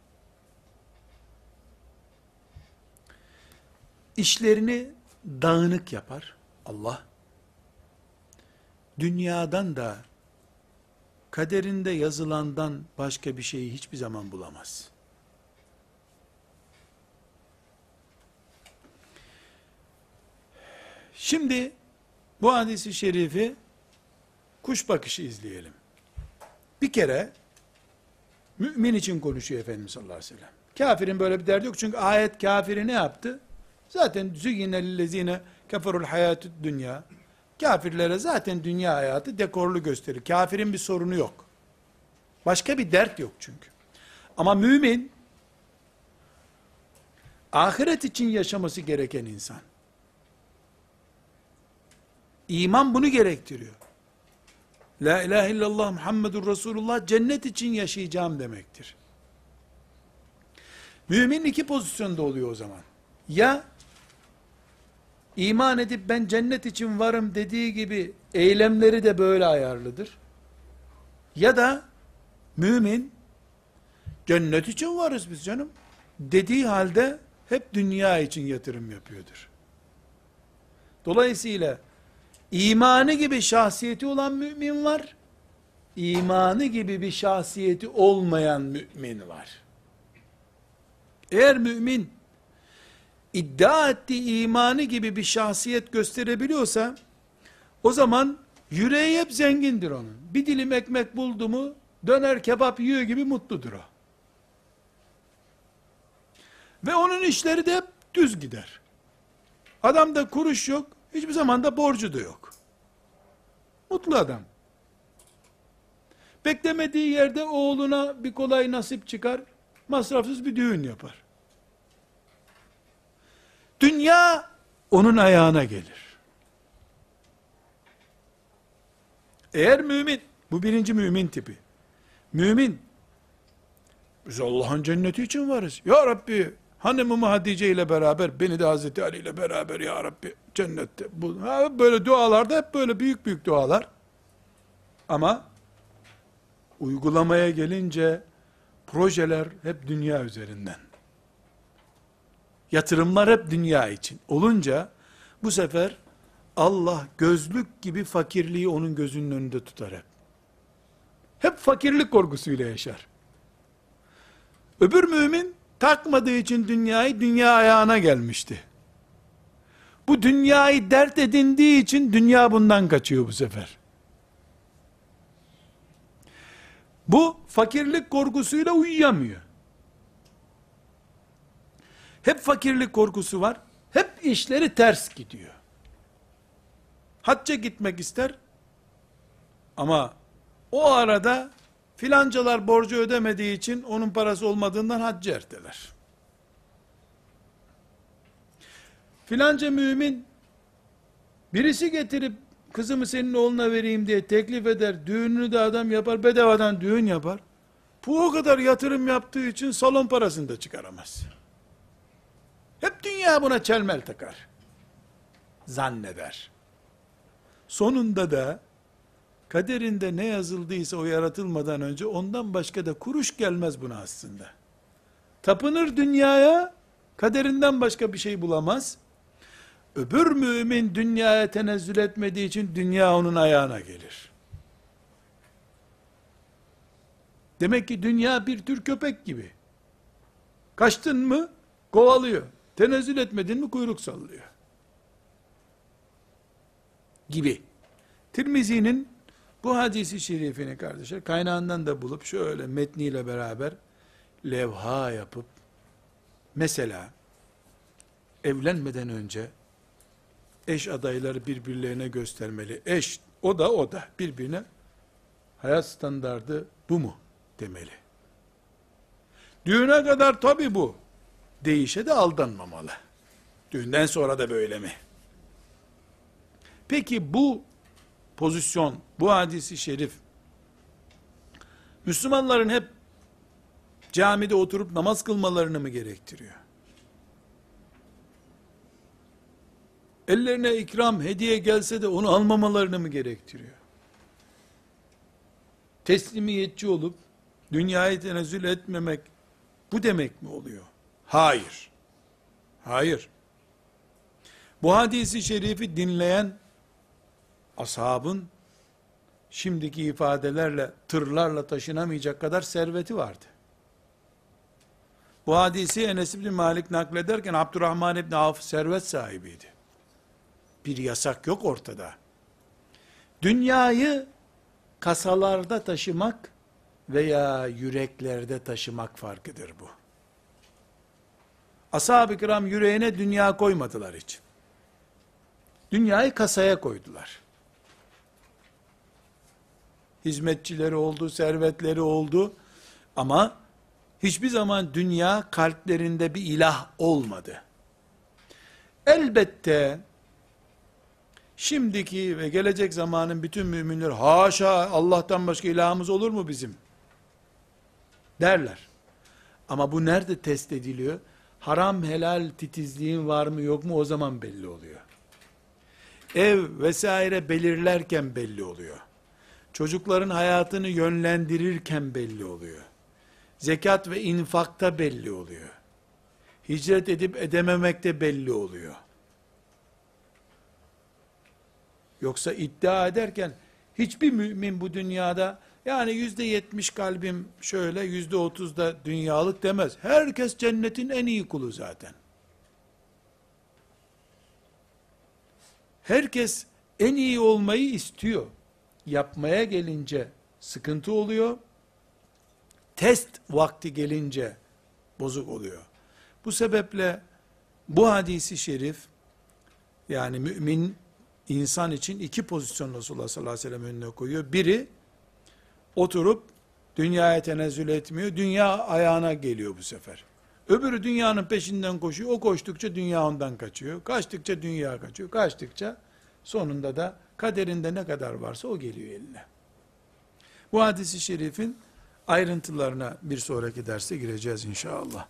İşlerini dağınık yapar Allah. Dünyadan da kaderinde yazılandan başka bir şeyi hiçbir zaman bulamaz. Şimdi bu hadisi şerifi kuş bakışı izleyelim. Bir kere mümin için konuşuyor Efendimiz sallallahu aleyhi ve sellem. Kafirin böyle bir derdi yok. Çünkü ayet kafiri ne yaptı? Zaten züyyinellezine keferul hayatü dünya. Kafirlere zaten dünya hayatı dekorlu gösterir. Kafirin bir sorunu yok. Başka bir dert yok çünkü. Ama mümin, ahiret için yaşaması gereken insan. İman bunu gerektiriyor. La ilahe illallah Muhammedur Resulullah cennet için yaşayacağım demektir. Mümin iki pozisyonda oluyor o zaman. Ya iman edip ben cennet için varım dediği gibi eylemleri de böyle ayarlıdır. Ya da mümin cennet için varız biz canım dediği halde hep dünya için yatırım yapıyordur. Dolayısıyla imanı gibi şahsiyeti olan mümin var. İmanı gibi bir şahsiyeti olmayan mümin var. Eğer mümin iddia ettiği imanı gibi bir şahsiyet gösterebiliyorsa, o zaman yüreği hep zengindir onun. Bir dilim ekmek buldu mu, döner kebap yiyor gibi mutludur o. Ve onun işleri de hep düz gider. Adamda kuruş yok, hiçbir zaman da borcu da yok. Mutlu adam. Beklemediği yerde oğluna bir kolay nasip çıkar, masrafsız bir düğün yapar. Dünya onun ayağına gelir. Eğer mümin, bu birinci mümin tipi. Mümin, biz Allah'ın cenneti için varız. Ya Rabbi, hanımımı Hatice ile beraber, beni de Hazreti Ali ile beraber ya Rabbi, cennette. Bu, böyle dualarda hep böyle büyük büyük dualar. Ama, uygulamaya gelince, projeler hep dünya üzerinden. Yatırımlar hep dünya için. Olunca bu sefer Allah gözlük gibi fakirliği onun gözünün önünde tutar hep. Hep fakirlik korkusuyla yaşar. Öbür mümin takmadığı için dünyayı dünya ayağına gelmişti. Bu dünyayı dert edindiği için dünya bundan kaçıyor bu sefer. Bu fakirlik korkusuyla uyuyamıyor. Hep fakirlik korkusu var. Hep işleri ters gidiyor. Hacca gitmek ister. Ama o arada filancalar borcu ödemediği için onun parası olmadığından haccı erteler. Filanca mümin birisi getirip kızımı senin oğluna vereyim diye teklif eder. Düğününü de adam yapar. Bedavadan düğün yapar. Bu o kadar yatırım yaptığı için salon parasını da çıkaramaz. Hep dünya buna çelmel takar. Zanneder. Sonunda da kaderinde ne yazıldıysa o yaratılmadan önce ondan başka da kuruş gelmez buna aslında. Tapınır dünyaya, kaderinden başka bir şey bulamaz. Öbür mümin dünyaya tenezzül etmediği için dünya onun ayağına gelir. Demek ki dünya bir tür köpek gibi. Kaçtın mı kovalıyor. Tenezzül etmedin mi kuyruk sallıyor. Gibi. Tirmizi'nin bu hadisi şerifini kardeşler kaynağından da bulup şöyle metniyle beraber levha yapıp mesela evlenmeden önce eş adayları birbirlerine göstermeli. Eş, o da o da birbirine hayat standardı bu mu demeli. Düğüne kadar tabi bu. Değişe de aldanmamalı. Düğünden sonra da böyle mi? Peki bu pozisyon, bu hadisi şerif, Müslümanların hep camide oturup namaz kılmalarını mı gerektiriyor? Ellerine ikram, hediye gelse de onu almamalarını mı gerektiriyor? Teslimiyetçi olup, dünyayı tenezzül etmemek, bu demek mi oluyor? Hayır. Hayır. Bu hadisi şerifi dinleyen, ashabın, şimdiki ifadelerle, tırlarla taşınamayacak kadar serveti vardı. Bu hadisi Enes İbni Malik naklederken Abdurrahman İbni Avf servet sahibiydi. Bir yasak yok ortada. Dünyayı kasalarda taşımak veya yüreklerde taşımak farkıdır bu. Ashab-ı kiram yüreğine dünya koymadılar hiç. Dünyayı kasaya koydular. Hizmetçileri oldu, servetleri oldu. Ama hiçbir zaman dünya kalplerinde bir ilah olmadı. Elbette şimdiki ve gelecek zamanın bütün müminler haşa Allah'tan başka ilahımız olur mu bizim? Derler. Ama bu nerede test ediliyor? Haram helal titizliğin var mı yok mu o zaman belli oluyor. Ev vesaire belirlerken belli oluyor. Çocukların hayatını yönlendirirken belli oluyor. Zekat ve infakta belli oluyor. Hicret edip edememekte belli oluyor. Yoksa iddia ederken hiçbir mümin bu dünyada yani yüzde yetmiş kalbim şöyle yüzde otuz da dünyalık demez. Herkes cennetin en iyi kulu zaten. Herkes en iyi olmayı istiyor. Yapmaya gelince sıkıntı oluyor. Test vakti gelince bozuk oluyor. Bu sebeple bu hadisi şerif yani mümin insan için iki pozisyon Resulullah sallallahu aleyhi ve sellem önüne koyuyor. Biri oturup dünyaya tenezzül etmiyor. Dünya ayağına geliyor bu sefer. Öbürü dünyanın peşinden koşuyor. O koştukça dünya ondan kaçıyor. Kaçtıkça dünya kaçıyor. Kaçtıkça sonunda da kaderinde ne kadar varsa o geliyor eline. Bu hadisi şerifin ayrıntılarına bir sonraki derste gireceğiz inşallah.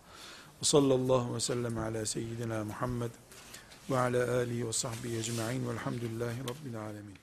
Ve sallallahu ve sellem ala seyyidina Muhammed ve ala alihi ve sahbihi ecma'in velhamdülillahi rabbil alemin.